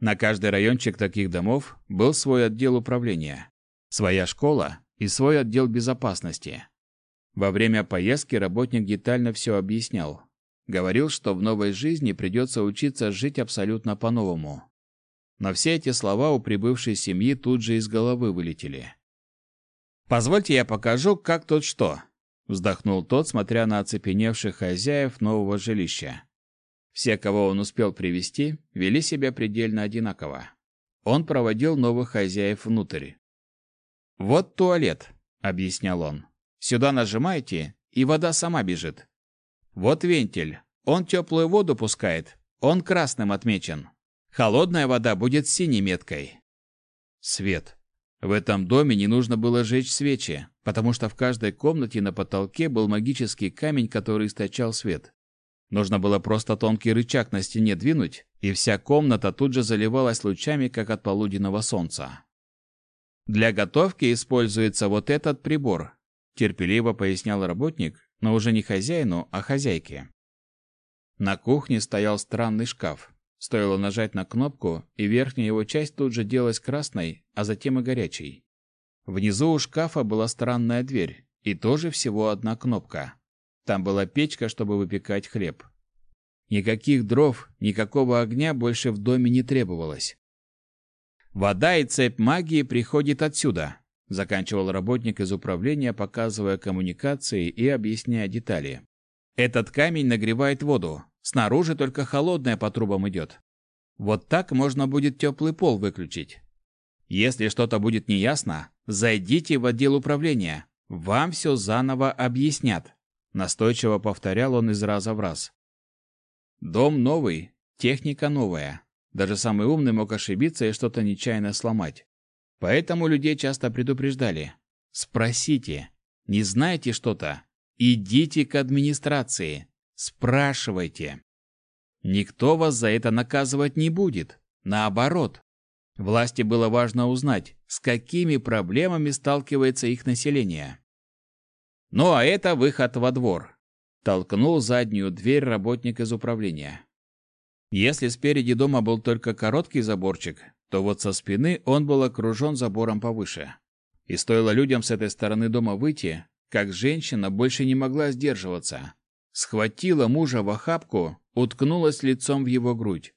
На каждый райончик таких домов был свой отдел управления, своя школа и свой отдел безопасности. Во время поездки работник детально все объяснял, Говорил, что в новой жизни придется учиться жить абсолютно по-новому. Но все эти слова у прибывшей семьи тут же из головы вылетели. «Позвольте я покажу, как тут что», — вздохнул тот, смотря на оцепеневших хозяев нового жилища. Все, кого он успел привести, вели себя предельно одинаково. Он проводил новых хозяев внутрь. «Вот туалет», — объяснял он. «Сюда нажимаете, и вода сама бежит. Вот вентиль. Он теплую воду пускает. Он красным отмечен. Холодная вода будет синей меткой. Свет. В этом доме не нужно было жечь свечи, потому что в каждой комнате на потолке был магический камень, который источал свет. Нужно было просто тонкий рычаг на стене двинуть, и вся комната тут же заливалась лучами, как от полуденного солнца. Для готовки используется вот этот прибор, терпеливо пояснял работник, но уже не хозяину, а хозяйке. На кухне стоял странный шкаф. Стоило нажать на кнопку, и верхняя его часть тут же делалась красной, а затем и горячей. Внизу у шкафа была странная дверь, и тоже всего одна кнопка. Там была печка, чтобы выпекать хлеб. Никаких дров, никакого огня больше в доме не требовалось. Вода и цепь магии приходит отсюда, заканчивал работник из управления, показывая коммуникации и объясняя детали. Этот камень нагревает воду. Снаружи только холодная по трубам идет. Вот так можно будет теплый пол выключить. Если что-то будет неясно, зайдите в отдел управления. Вам все заново объяснят. Настойчиво повторял он из раза в раз. Дом новый, техника новая. Даже самый умный мог ошибиться и что-то нечаянно сломать. Поэтому людей часто предупреждали. Спросите. Не знаете что-то? Идите к администрации. Спрашивайте. Никто вас за это наказывать не будет. Наоборот. Власти было важно узнать, с какими проблемами сталкивается их население. Ну а это выход во двор. Толкнул заднюю дверь работник из управления. Если спереди дома был только короткий заборчик, то вот со спины он был окружен забором повыше. И стоило людям с этой стороны дома выйти, как женщина больше не могла сдерживаться. Схватила мужа в охапку, уткнулась лицом в его грудь.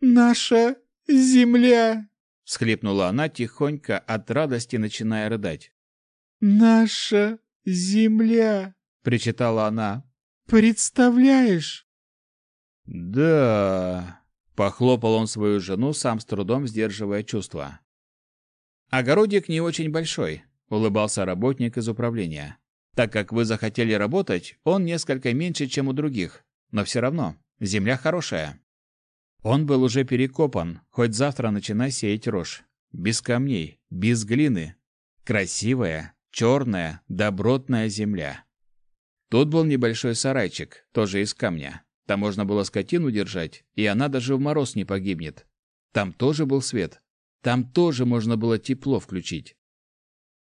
«Наша земля!» — всхлипнула она тихонько, от радости начиная рыдать. «Наша земля!» — причитала она. «Представляешь?» «Да...» Похлопал он свою жену, сам с трудом сдерживая чувства. «Огородик не очень большой», — улыбался работник из управления. «Так как вы захотели работать, он несколько меньше, чем у других. Но все равно, земля хорошая». Он был уже перекопан, хоть завтра начинай сеять рожь. Без камней, без глины. Красивая, черная, добротная земля. Тут был небольшой сарайчик, тоже из камня. Там можно было скотину держать, и она даже в мороз не погибнет. Там тоже был свет. Там тоже можно было тепло включить.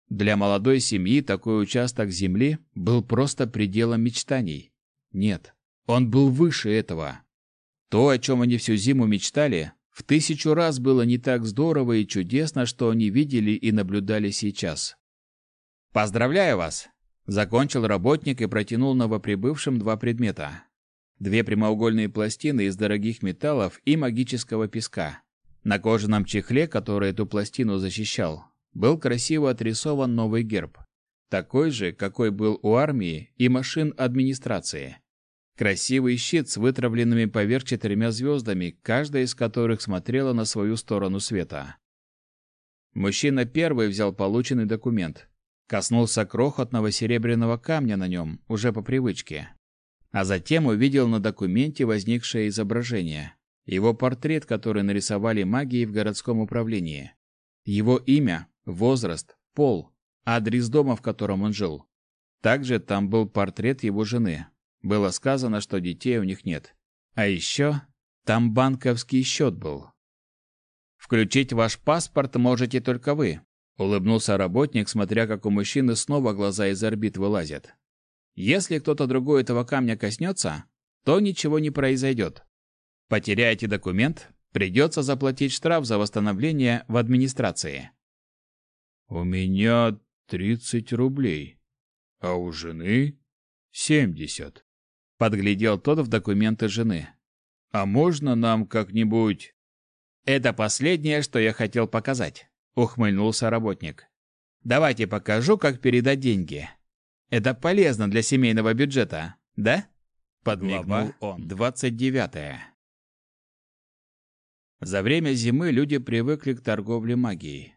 Для молодой семьи такой участок земли был просто пределом мечтаний. Нет, он был выше этого. То, о чем они всю зиму мечтали, в тысячу раз было не так здорово и чудесно, что они видели и наблюдали сейчас. «Поздравляю вас!» Закончил работник и протянул новоприбывшим два предмета две прямоугольные пластины из дорогих металлов и магического песка. На кожаном чехле, который эту пластину защищал, был красиво отрисован новый герб, такой же, какой был у армии и машин администрации. Красивый щит с вытравленными поверх четырьмя звездами, каждая из которых смотрела на свою сторону света. Мужчина первый взял полученный документ, коснулся крохотного серебряного камня на нем, уже по привычке, а затем увидел на документе возникшее изображение. Его портрет, который нарисовали магией в городском управлении. Его имя, возраст, пол, адрес дома, в котором он жил. Также там был портрет его жены. Было сказано, что детей у них нет. А еще там банковский счет был. «Включить ваш паспорт можете только вы», — улыбнулся работник, смотря как у мужчины снова глаза из орбит вылазят. Если кто-то другой этого камня коснется, то ничего не произойдет. Потеряете документ, придется заплатить штраф за восстановление в администрации. У меня 30 рублей, а у жены 70. Подглядел тот в документы жены. А можно нам как-нибудь Это последнее, что я хотел показать, ухмыльнулся работник. Давайте покажу, как передать деньги. Это полезно для семейного бюджета, да? Подмигнул он. Двадцать девятое. За время зимы люди привыкли к торговле магией.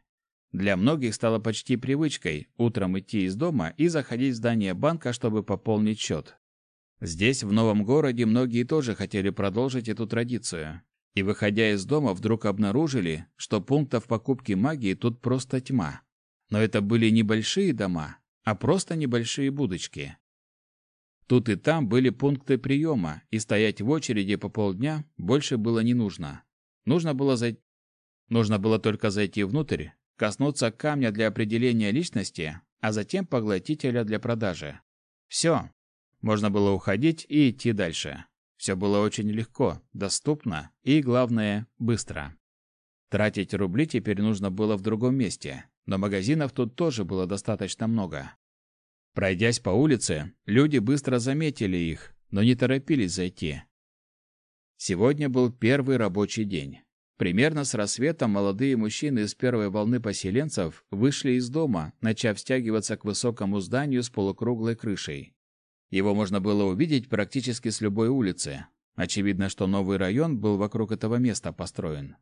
Для многих стало почти привычкой утром идти из дома и заходить в здание банка, чтобы пополнить счет. Здесь, в новом городе, многие тоже хотели продолжить эту традицию. И, выходя из дома, вдруг обнаружили, что пунктов покупки магии тут просто тьма. Но это были небольшие дома, а просто небольшие будочки. Тут и там были пункты приема, и стоять в очереди по полдня больше было не нужно. Нужно было зайти... Нужно было только зайти внутрь, коснуться камня для определения личности, а затем поглотителя для продажи. Все. Можно было уходить и идти дальше. Все было очень легко, доступно и, главное, быстро. Тратить рубли теперь нужно было в другом месте, но магазинов тут тоже было достаточно много. Пройдясь по улице, люди быстро заметили их, но не торопились зайти. Сегодня был первый рабочий день. Примерно с рассветом молодые мужчины из первой волны поселенцев вышли из дома, начав стягиваться к высокому зданию с полукруглой крышей. Его можно было увидеть практически с любой улицы. Очевидно, что новый район был вокруг этого места построен.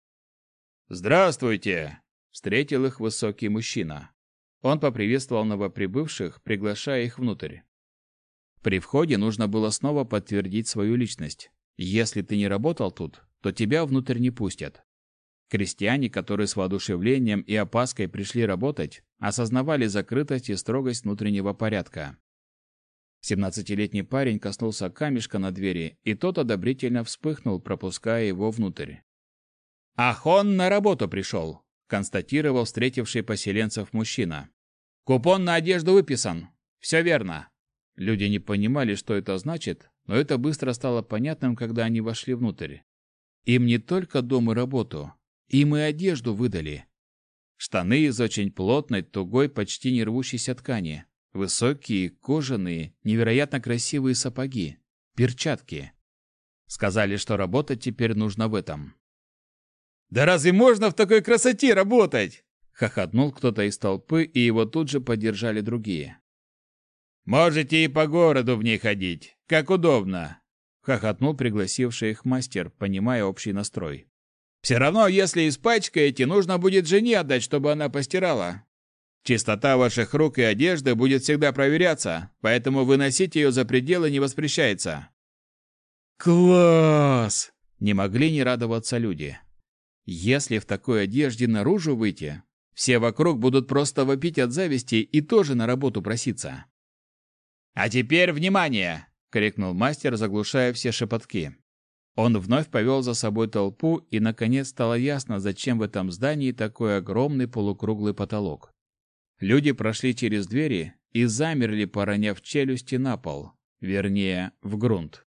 «Здравствуйте!» — встретил их высокий мужчина. Он поприветствовал новоприбывших, приглашая их внутрь. При входе нужно было снова подтвердить свою личность. Если ты не работал тут, то тебя внутрь не пустят. Крестьяне, которые с воодушевлением и опаской пришли работать, осознавали закрытость и строгость внутреннего порядка. Семнадцатилетний парень коснулся камешка на двери, и тот одобрительно вспыхнул, пропуская его внутрь. «Ах, он на работу пришел!» – констатировал встретивший поселенцев мужчина. «Купон на одежду выписан. Все верно». Люди не понимали, что это значит, но это быстро стало понятным, когда они вошли внутрь. Им не только дом и работу, им и одежду выдали. Штаны из очень плотной, тугой, почти не рвущейся ткани, высокие, кожаные, невероятно красивые сапоги, перчатки. Сказали, что работать теперь нужно в этом. «Да разве можно в такой красоте работать?» Хохотнул кто-то из толпы, и его тут же поддержали другие. «Можете и по городу в ней ходить, как удобно хохотнул пригласивший их мастер, понимая общий настрой. Все равно, если испачкаете, нужно будет жене отдать, чтобы она постирала. Чистота ваших рук и одежды будет всегда проверяться, поэтому выносить ее за пределы не воспрещается. Класс! Не могли не радоваться люди. Если в такой одежде наружу выйти, все вокруг будут просто вопить от зависти и тоже на работу проситься. А теперь внимание! крикнул мастер, заглушая все шепотки. Он вновь повел за собой толпу, и наконец стало ясно, зачем в этом здании такой огромный полукруглый потолок. Люди прошли через двери и замерли, пороняв челюсти на пол, вернее, в грунт.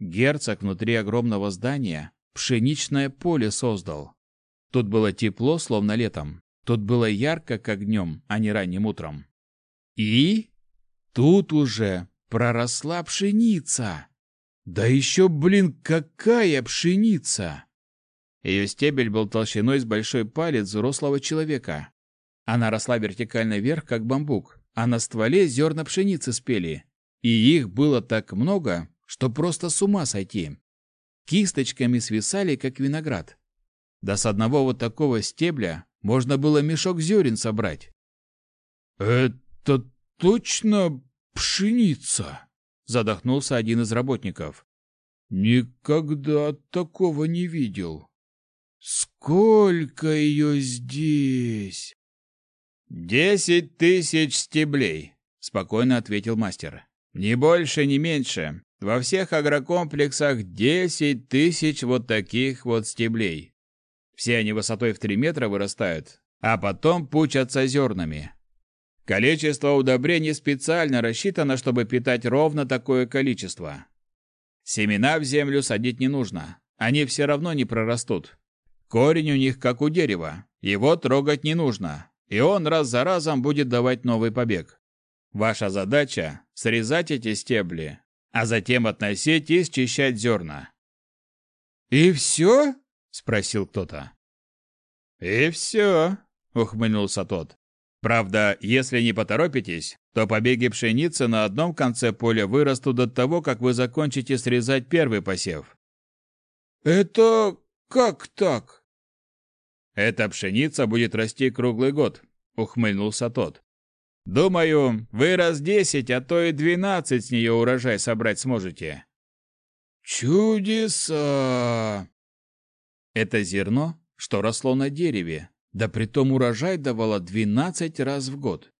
Герцог внутри огромного здания пшеничное поле создал. Тут было тепло, словно летом. Тут было ярко, как днем, а не ранним утром. И тут уже проросла пшеница. Да еще, блин, какая пшеница! Ее стебель был толщиной с большой палец взрослого человека. Она росла вертикально вверх, как бамбук, а на стволе зерна пшеницы спели. И их было так много, что просто с ума сойти. Кисточками свисали, как виноград. Да с одного вот такого стебля можно было мешок зерен собрать. «Это точно «Пшеница!» — задохнулся один из работников. «Никогда такого не видел. Сколько ее здесь?» «Десять тысяч стеблей», — спокойно ответил мастер. «Ни больше, ни меньше. Во всех агрокомплексах десять тысяч вот таких вот стеблей. Все они высотой в три метра вырастают, а потом пучатся зернами. Количество удобрений специально рассчитано, чтобы питать ровно такое количество. Семена в землю садить не нужно, они все равно не прорастут. Корень у них как у дерева, его трогать не нужно, и он раз за разом будет давать новый побег. Ваша задача – срезать эти стебли, а затем относить и счищать зерна. «И все?» – спросил кто-то. «И все», – ухмыльнулся тот. Правда, если не поторопитесь, то побеги пшеницы на одном конце поля вырастут до того, как вы закончите срезать первый посев. Это Как так? Эта пшеница будет расти круглый год, ухмыльнулся тот. Думаю, вы раз десять, а то и двенадцать с нее урожай собрать сможете. Чудеса! Это зерно, что росло на дереве, да притом урожай давало двенадцать раз в год.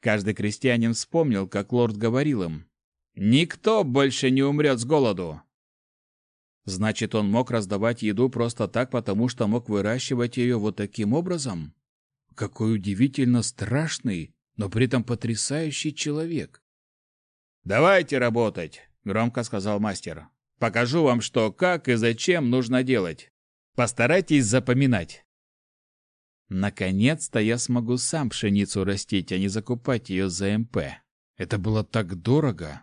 Каждый крестьянин вспомнил, как лорд говорил им, «Никто больше не умрет с голоду!» Значит, он мог раздавать еду просто так, потому что мог выращивать ее вот таким образом? Какой удивительно страшный, но при этом потрясающий человек. «Давайте работать!» — громко сказал мастер. «Покажу вам, что, как и зачем нужно делать. Постарайтесь запоминать». Наконец-то я смогу сам пшеницу растить, а не закупать ее за МП. Это было так дорого.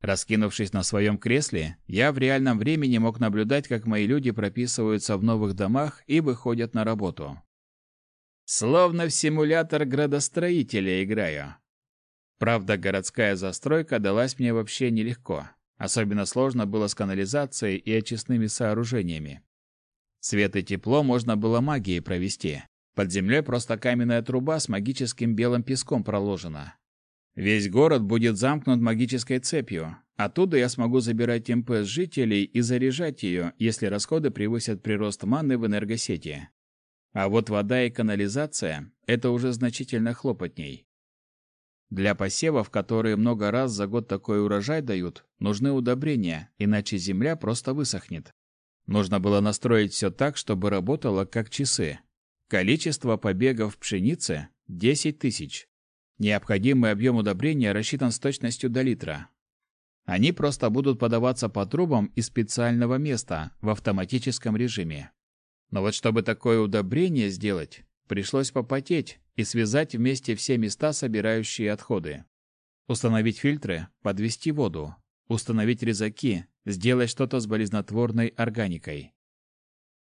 Раскинувшись на своем кресле, я в реальном времени мог наблюдать, как мои люди прописываются в новых домах и выходят на работу. Словно в симулятор градостроителя играю. Правда, городская застройка далась мне вообще нелегко. Особенно сложно было с канализацией и очистными сооружениями. Свет и тепло можно было магией провести. Под землей просто каменная труба с магическим белым песком проложена. Весь город будет замкнут магической цепью. Оттуда я смогу забирать МП жителей и заряжать ее, если расходы превысят прирост маны в энергосети. А вот вода и канализация – это уже значительно хлопотней. Для посевов, которые много раз за год такой урожай дают, нужны удобрения, иначе земля просто высохнет. Нужно было настроить все так, чтобы работало как часы. Количество побегов пшеницы – 10 тысяч. Необходимый объем удобрения рассчитан с точностью до литра. Они просто будут подаваться по трубам из специального места в автоматическом режиме. Но вот чтобы такое удобрение сделать, пришлось попотеть и связать вместе все места, собирающие отходы. Установить фильтры, подвести воду, установить резаки, сделать что-то с болезнетворной органикой.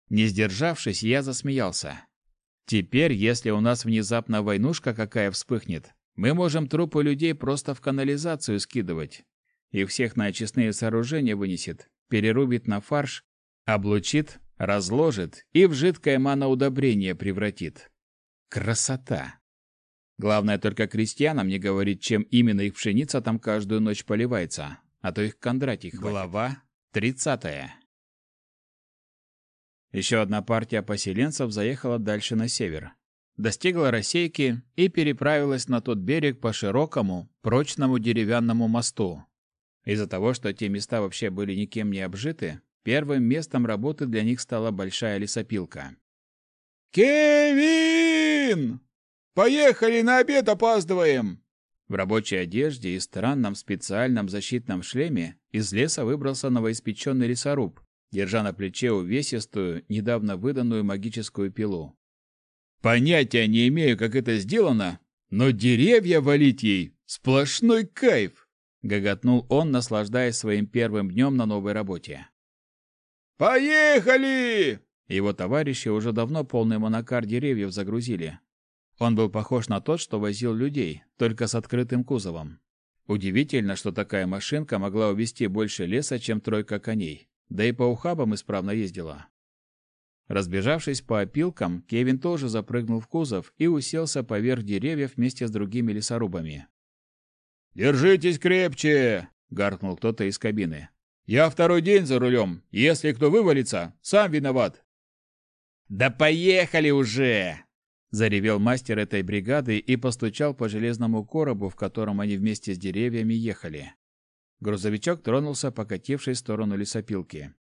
Не сдержавшись, я засмеялся. Теперь, если у нас внезапно войнушка какая вспыхнет, мы можем трупы людей просто в канализацию скидывать. И всех на очистные сооружения вынесет, перерубит на фарш, облучит, разложит и в жидкое маноудобрение превратит. Красота! Главное только крестьянам не говорить, чем именно их пшеница там каждую ночь поливается, а то их Кондратий хватит. Глава 30. Еще одна партия поселенцев заехала дальше на север. Достигла Росейки и переправилась на тот берег по широкому, прочному деревянному мосту. Из-за того, что те места вообще были никем не обжиты, первым местом работы для них стала большая лесопилка. «Кевин! Поехали, на обед опаздываем!» В рабочей одежде и странном специальном защитном шлеме из леса выбрался новоиспеченный лесоруб, держа на плече увесистую, недавно выданную магическую пилу. «Понятия не имею, как это сделано, но деревья валить ей — сплошной кайф!» — гоготнул он, наслаждаясь своим первым днем на новой работе. «Поехали!» Его товарищи уже давно полный монокар деревьев загрузили, он был похож на тот, что возил людей, только с открытым кузовом. Удивительно, что такая машинка могла увезти больше леса, чем тройка коней. Да и по ухабам исправно ездила. Разбежавшись по опилкам, Кевин тоже запрыгнул в кузов и уселся поверх деревьев вместе с другими лесорубами. «Держитесь крепче!» — гаркнул кто-то из кабины. «Я второй день за рулем. Если кто вывалится, сам виноват». «Да поехали уже!» Заревел мастер этой бригады и постучал по железному коробу, в котором они вместе с деревьями ехали. Грузовичок тронулся, покатившись в сторону лесопилки.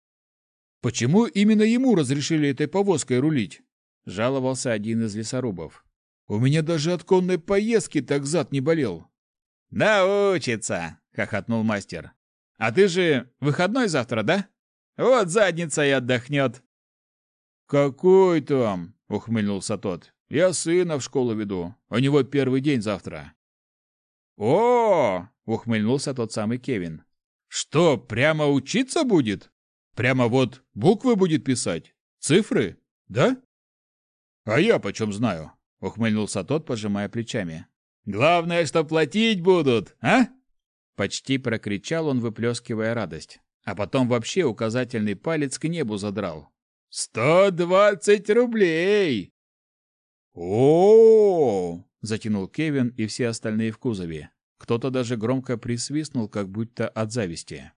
«Почему именно ему разрешили этой повозкой рулить?» – жаловался один из лесорубов. «У меня даже от конной поездки так зад не болел». «Научится!» – хохотнул мастер. «А ты же выходной завтра, да? Вот задница и отдохнет». «Какой там?» – ухмыльнулся тот. Я сына в школу веду. У него первый день завтра. О, ухмыльнулся тот самый Кевин. Что, прямо учиться будет? Прямо вот буквы будет писать? Цифры? Да? А я почем знаю? Ухмыльнулся тот, пожимая плечами. Главное, что платить будут, а? Почти прокричал он, выплескивая радость. А потом вообще указательный палец к небу задрал. Сто двадцать рублей!» о, затянул Кевин и все остальные в кузове. Кто-то даже громко присвистнул, как будто от зависти.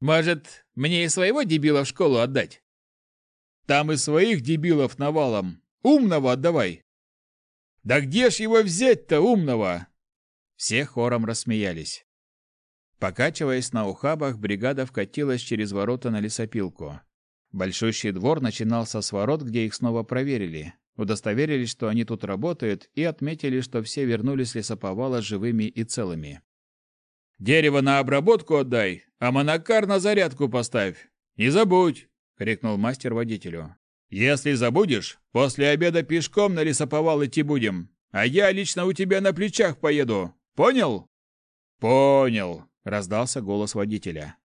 «Может, мне и своего дебила в школу отдать?» «Там и своих дебилов навалом. Умного отдавай!» «Да где ж его взять-то, умного?» Все хором рассмеялись. Покачиваясь на ухабах, бригада вкатилась через ворота на лесопилку. Большущий двор начинался с ворот, где их снова проверили. Удостоверились, что они тут работают, и отметили, что все вернулись с лесоповала живыми и целыми. «Дерево на обработку отдай, а монокар на зарядку поставь. Не забудь!» — крикнул мастер водителю. «Если забудешь, после обеда пешком на лесоповал идти будем, а я лично у тебя на плечах поеду. Понял?» «Понял!» — раздался голос водителя.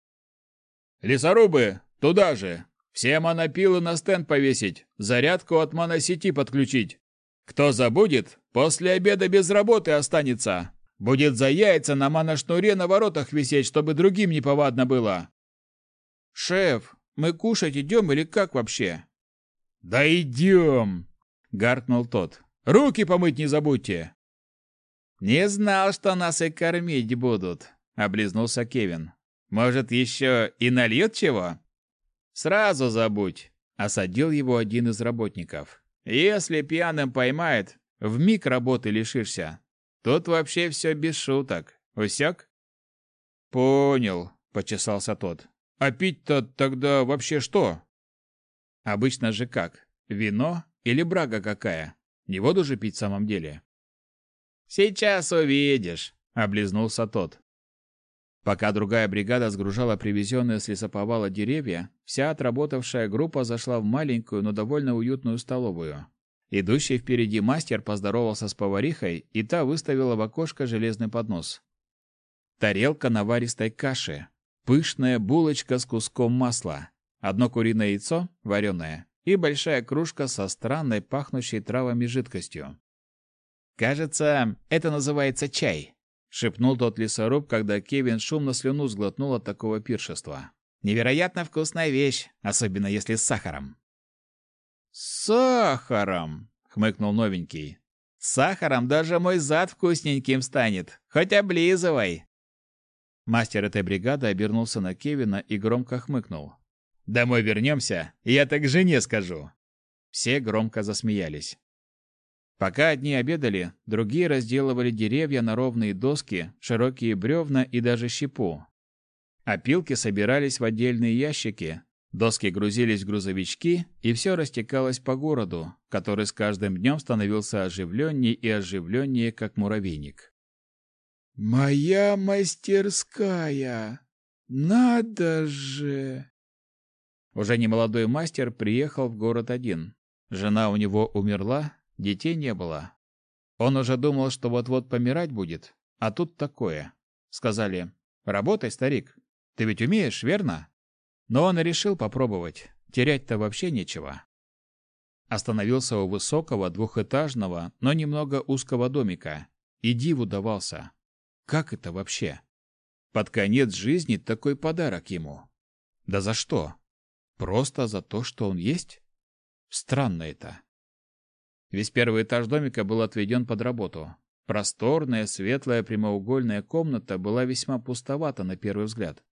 «Лесорубы, туда же! Все монопилы на стенд повесить, зарядку от моносети подключить. Кто забудет, после обеда без работы останется. Будет за яйца на моношнуре на воротах висеть, чтобы другим не повадно было». «Шеф, мы кушать идем или как вообще?» «Да идем!» — гаркнул тот. «Руки помыть не забудьте!» «Не знал, что нас и кормить будут», облизнулся Кевин. Может, еще и нальет чего? Сразу забудь, осадил его один из работников. Если пьяным поймает, в миг работы лишишься. Тут вообще все без шуток. Усек? Понял, почесался тот. А пить-то тогда вообще что? Обычно же как? Вино или брага какая? Не воду же пить в самом деле. Сейчас увидишь, облизнулся тот. Пока другая бригада сгружала привезенные с лесоповала деревья, вся отработавшая группа зашла в маленькую, но довольно уютную столовую. Идущий впереди мастер поздоровался с поварихой, и та выставила в окошко железный поднос. Тарелка наваристой каши, пышная булочка с куском масла, одно куриное яйцо, вареное, и большая кружка со странной пахнущей травами жидкостью. «Кажется, это называется чай», шепнул тот лесоруб, когда Кевин шумно слюну сглотнул от такого пиршества. Невероятно вкусная вещь, особенно если с сахаром. С сахаром, хмыкнул новенький. С сахаром даже мой зад вкусненьким станет. Хоть облизывай. Мастер этой бригады обернулся на Кевина и громко хмыкнул. «Домой вернемся, я так жене скажу». Все громко засмеялись. Пока одни обедали, другие разделывали деревья на ровные доски, широкие бревна и даже щепу. Опилки собирались в отдельные ящики, доски грузились в грузовички, и все растекалось по городу, который с каждым днем становился оживленнее и оживленнее, как муравейник. «Моя мастерская! Надо же!» Уже немолодой мастер приехал в город один. Жена у него умерла, Детей не было. Он уже думал, что вот-вот помирать будет, а тут такое. Сказали, работай, старик, ты ведь умеешь, верно? Но он решил попробовать, терять-то вообще нечего. Остановился у высокого двухэтажного, но немного узкого домика, и диву давался. Как это вообще? Под конец жизни такой подарок ему. Да за что? Просто за то, что он есть? Странно это. Весь первый этаж домика был отведен под работу. Просторная, светлая прямоугольная комната была весьма пустовата на первый взгляд.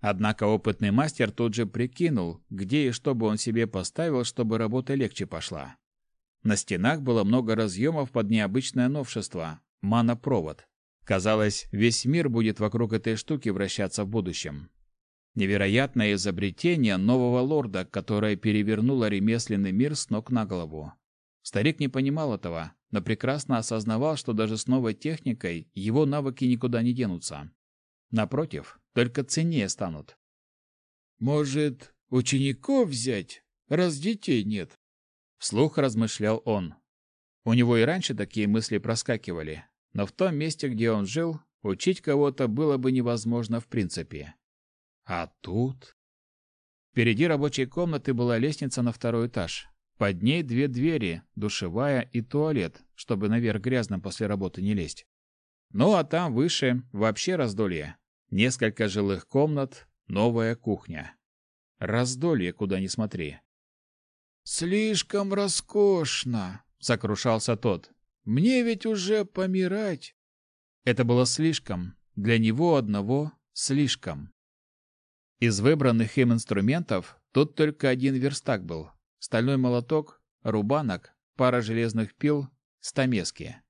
Однако опытный мастер тут же прикинул, где и что бы он себе поставил, чтобы работа легче пошла. На стенах было много разъемов под необычное новшество – манопровод. Казалось, весь мир будет вокруг этой штуки вращаться в будущем. Невероятное изобретение нового лорда, которое перевернуло ремесленный мир с ног на голову. Старик не понимал этого, но прекрасно осознавал, что даже с новой техникой его навыки никуда не денутся. Напротив, только ценнее станут. «Может, учеников взять, раз детей нет?» Вслух размышлял он. У него и раньше такие мысли проскакивали, но в том месте, где он жил, учить кого-то было бы невозможно в принципе. А тут... Впереди рабочей комнаты была лестница на второй этаж. Под ней две двери, душевая и туалет, чтобы наверх грязным после работы не лезть. Ну а там выше вообще раздолье. Несколько жилых комнат, новая кухня. Раздолье, куда ни смотри. Слишком роскошно, сокрушался тот. Мне ведь уже помирать. Это было слишком. Для него одного слишком. Из выбранных им инструментов тут только один верстак был. Стальной молоток, рубанок, пара железных пил, стамески.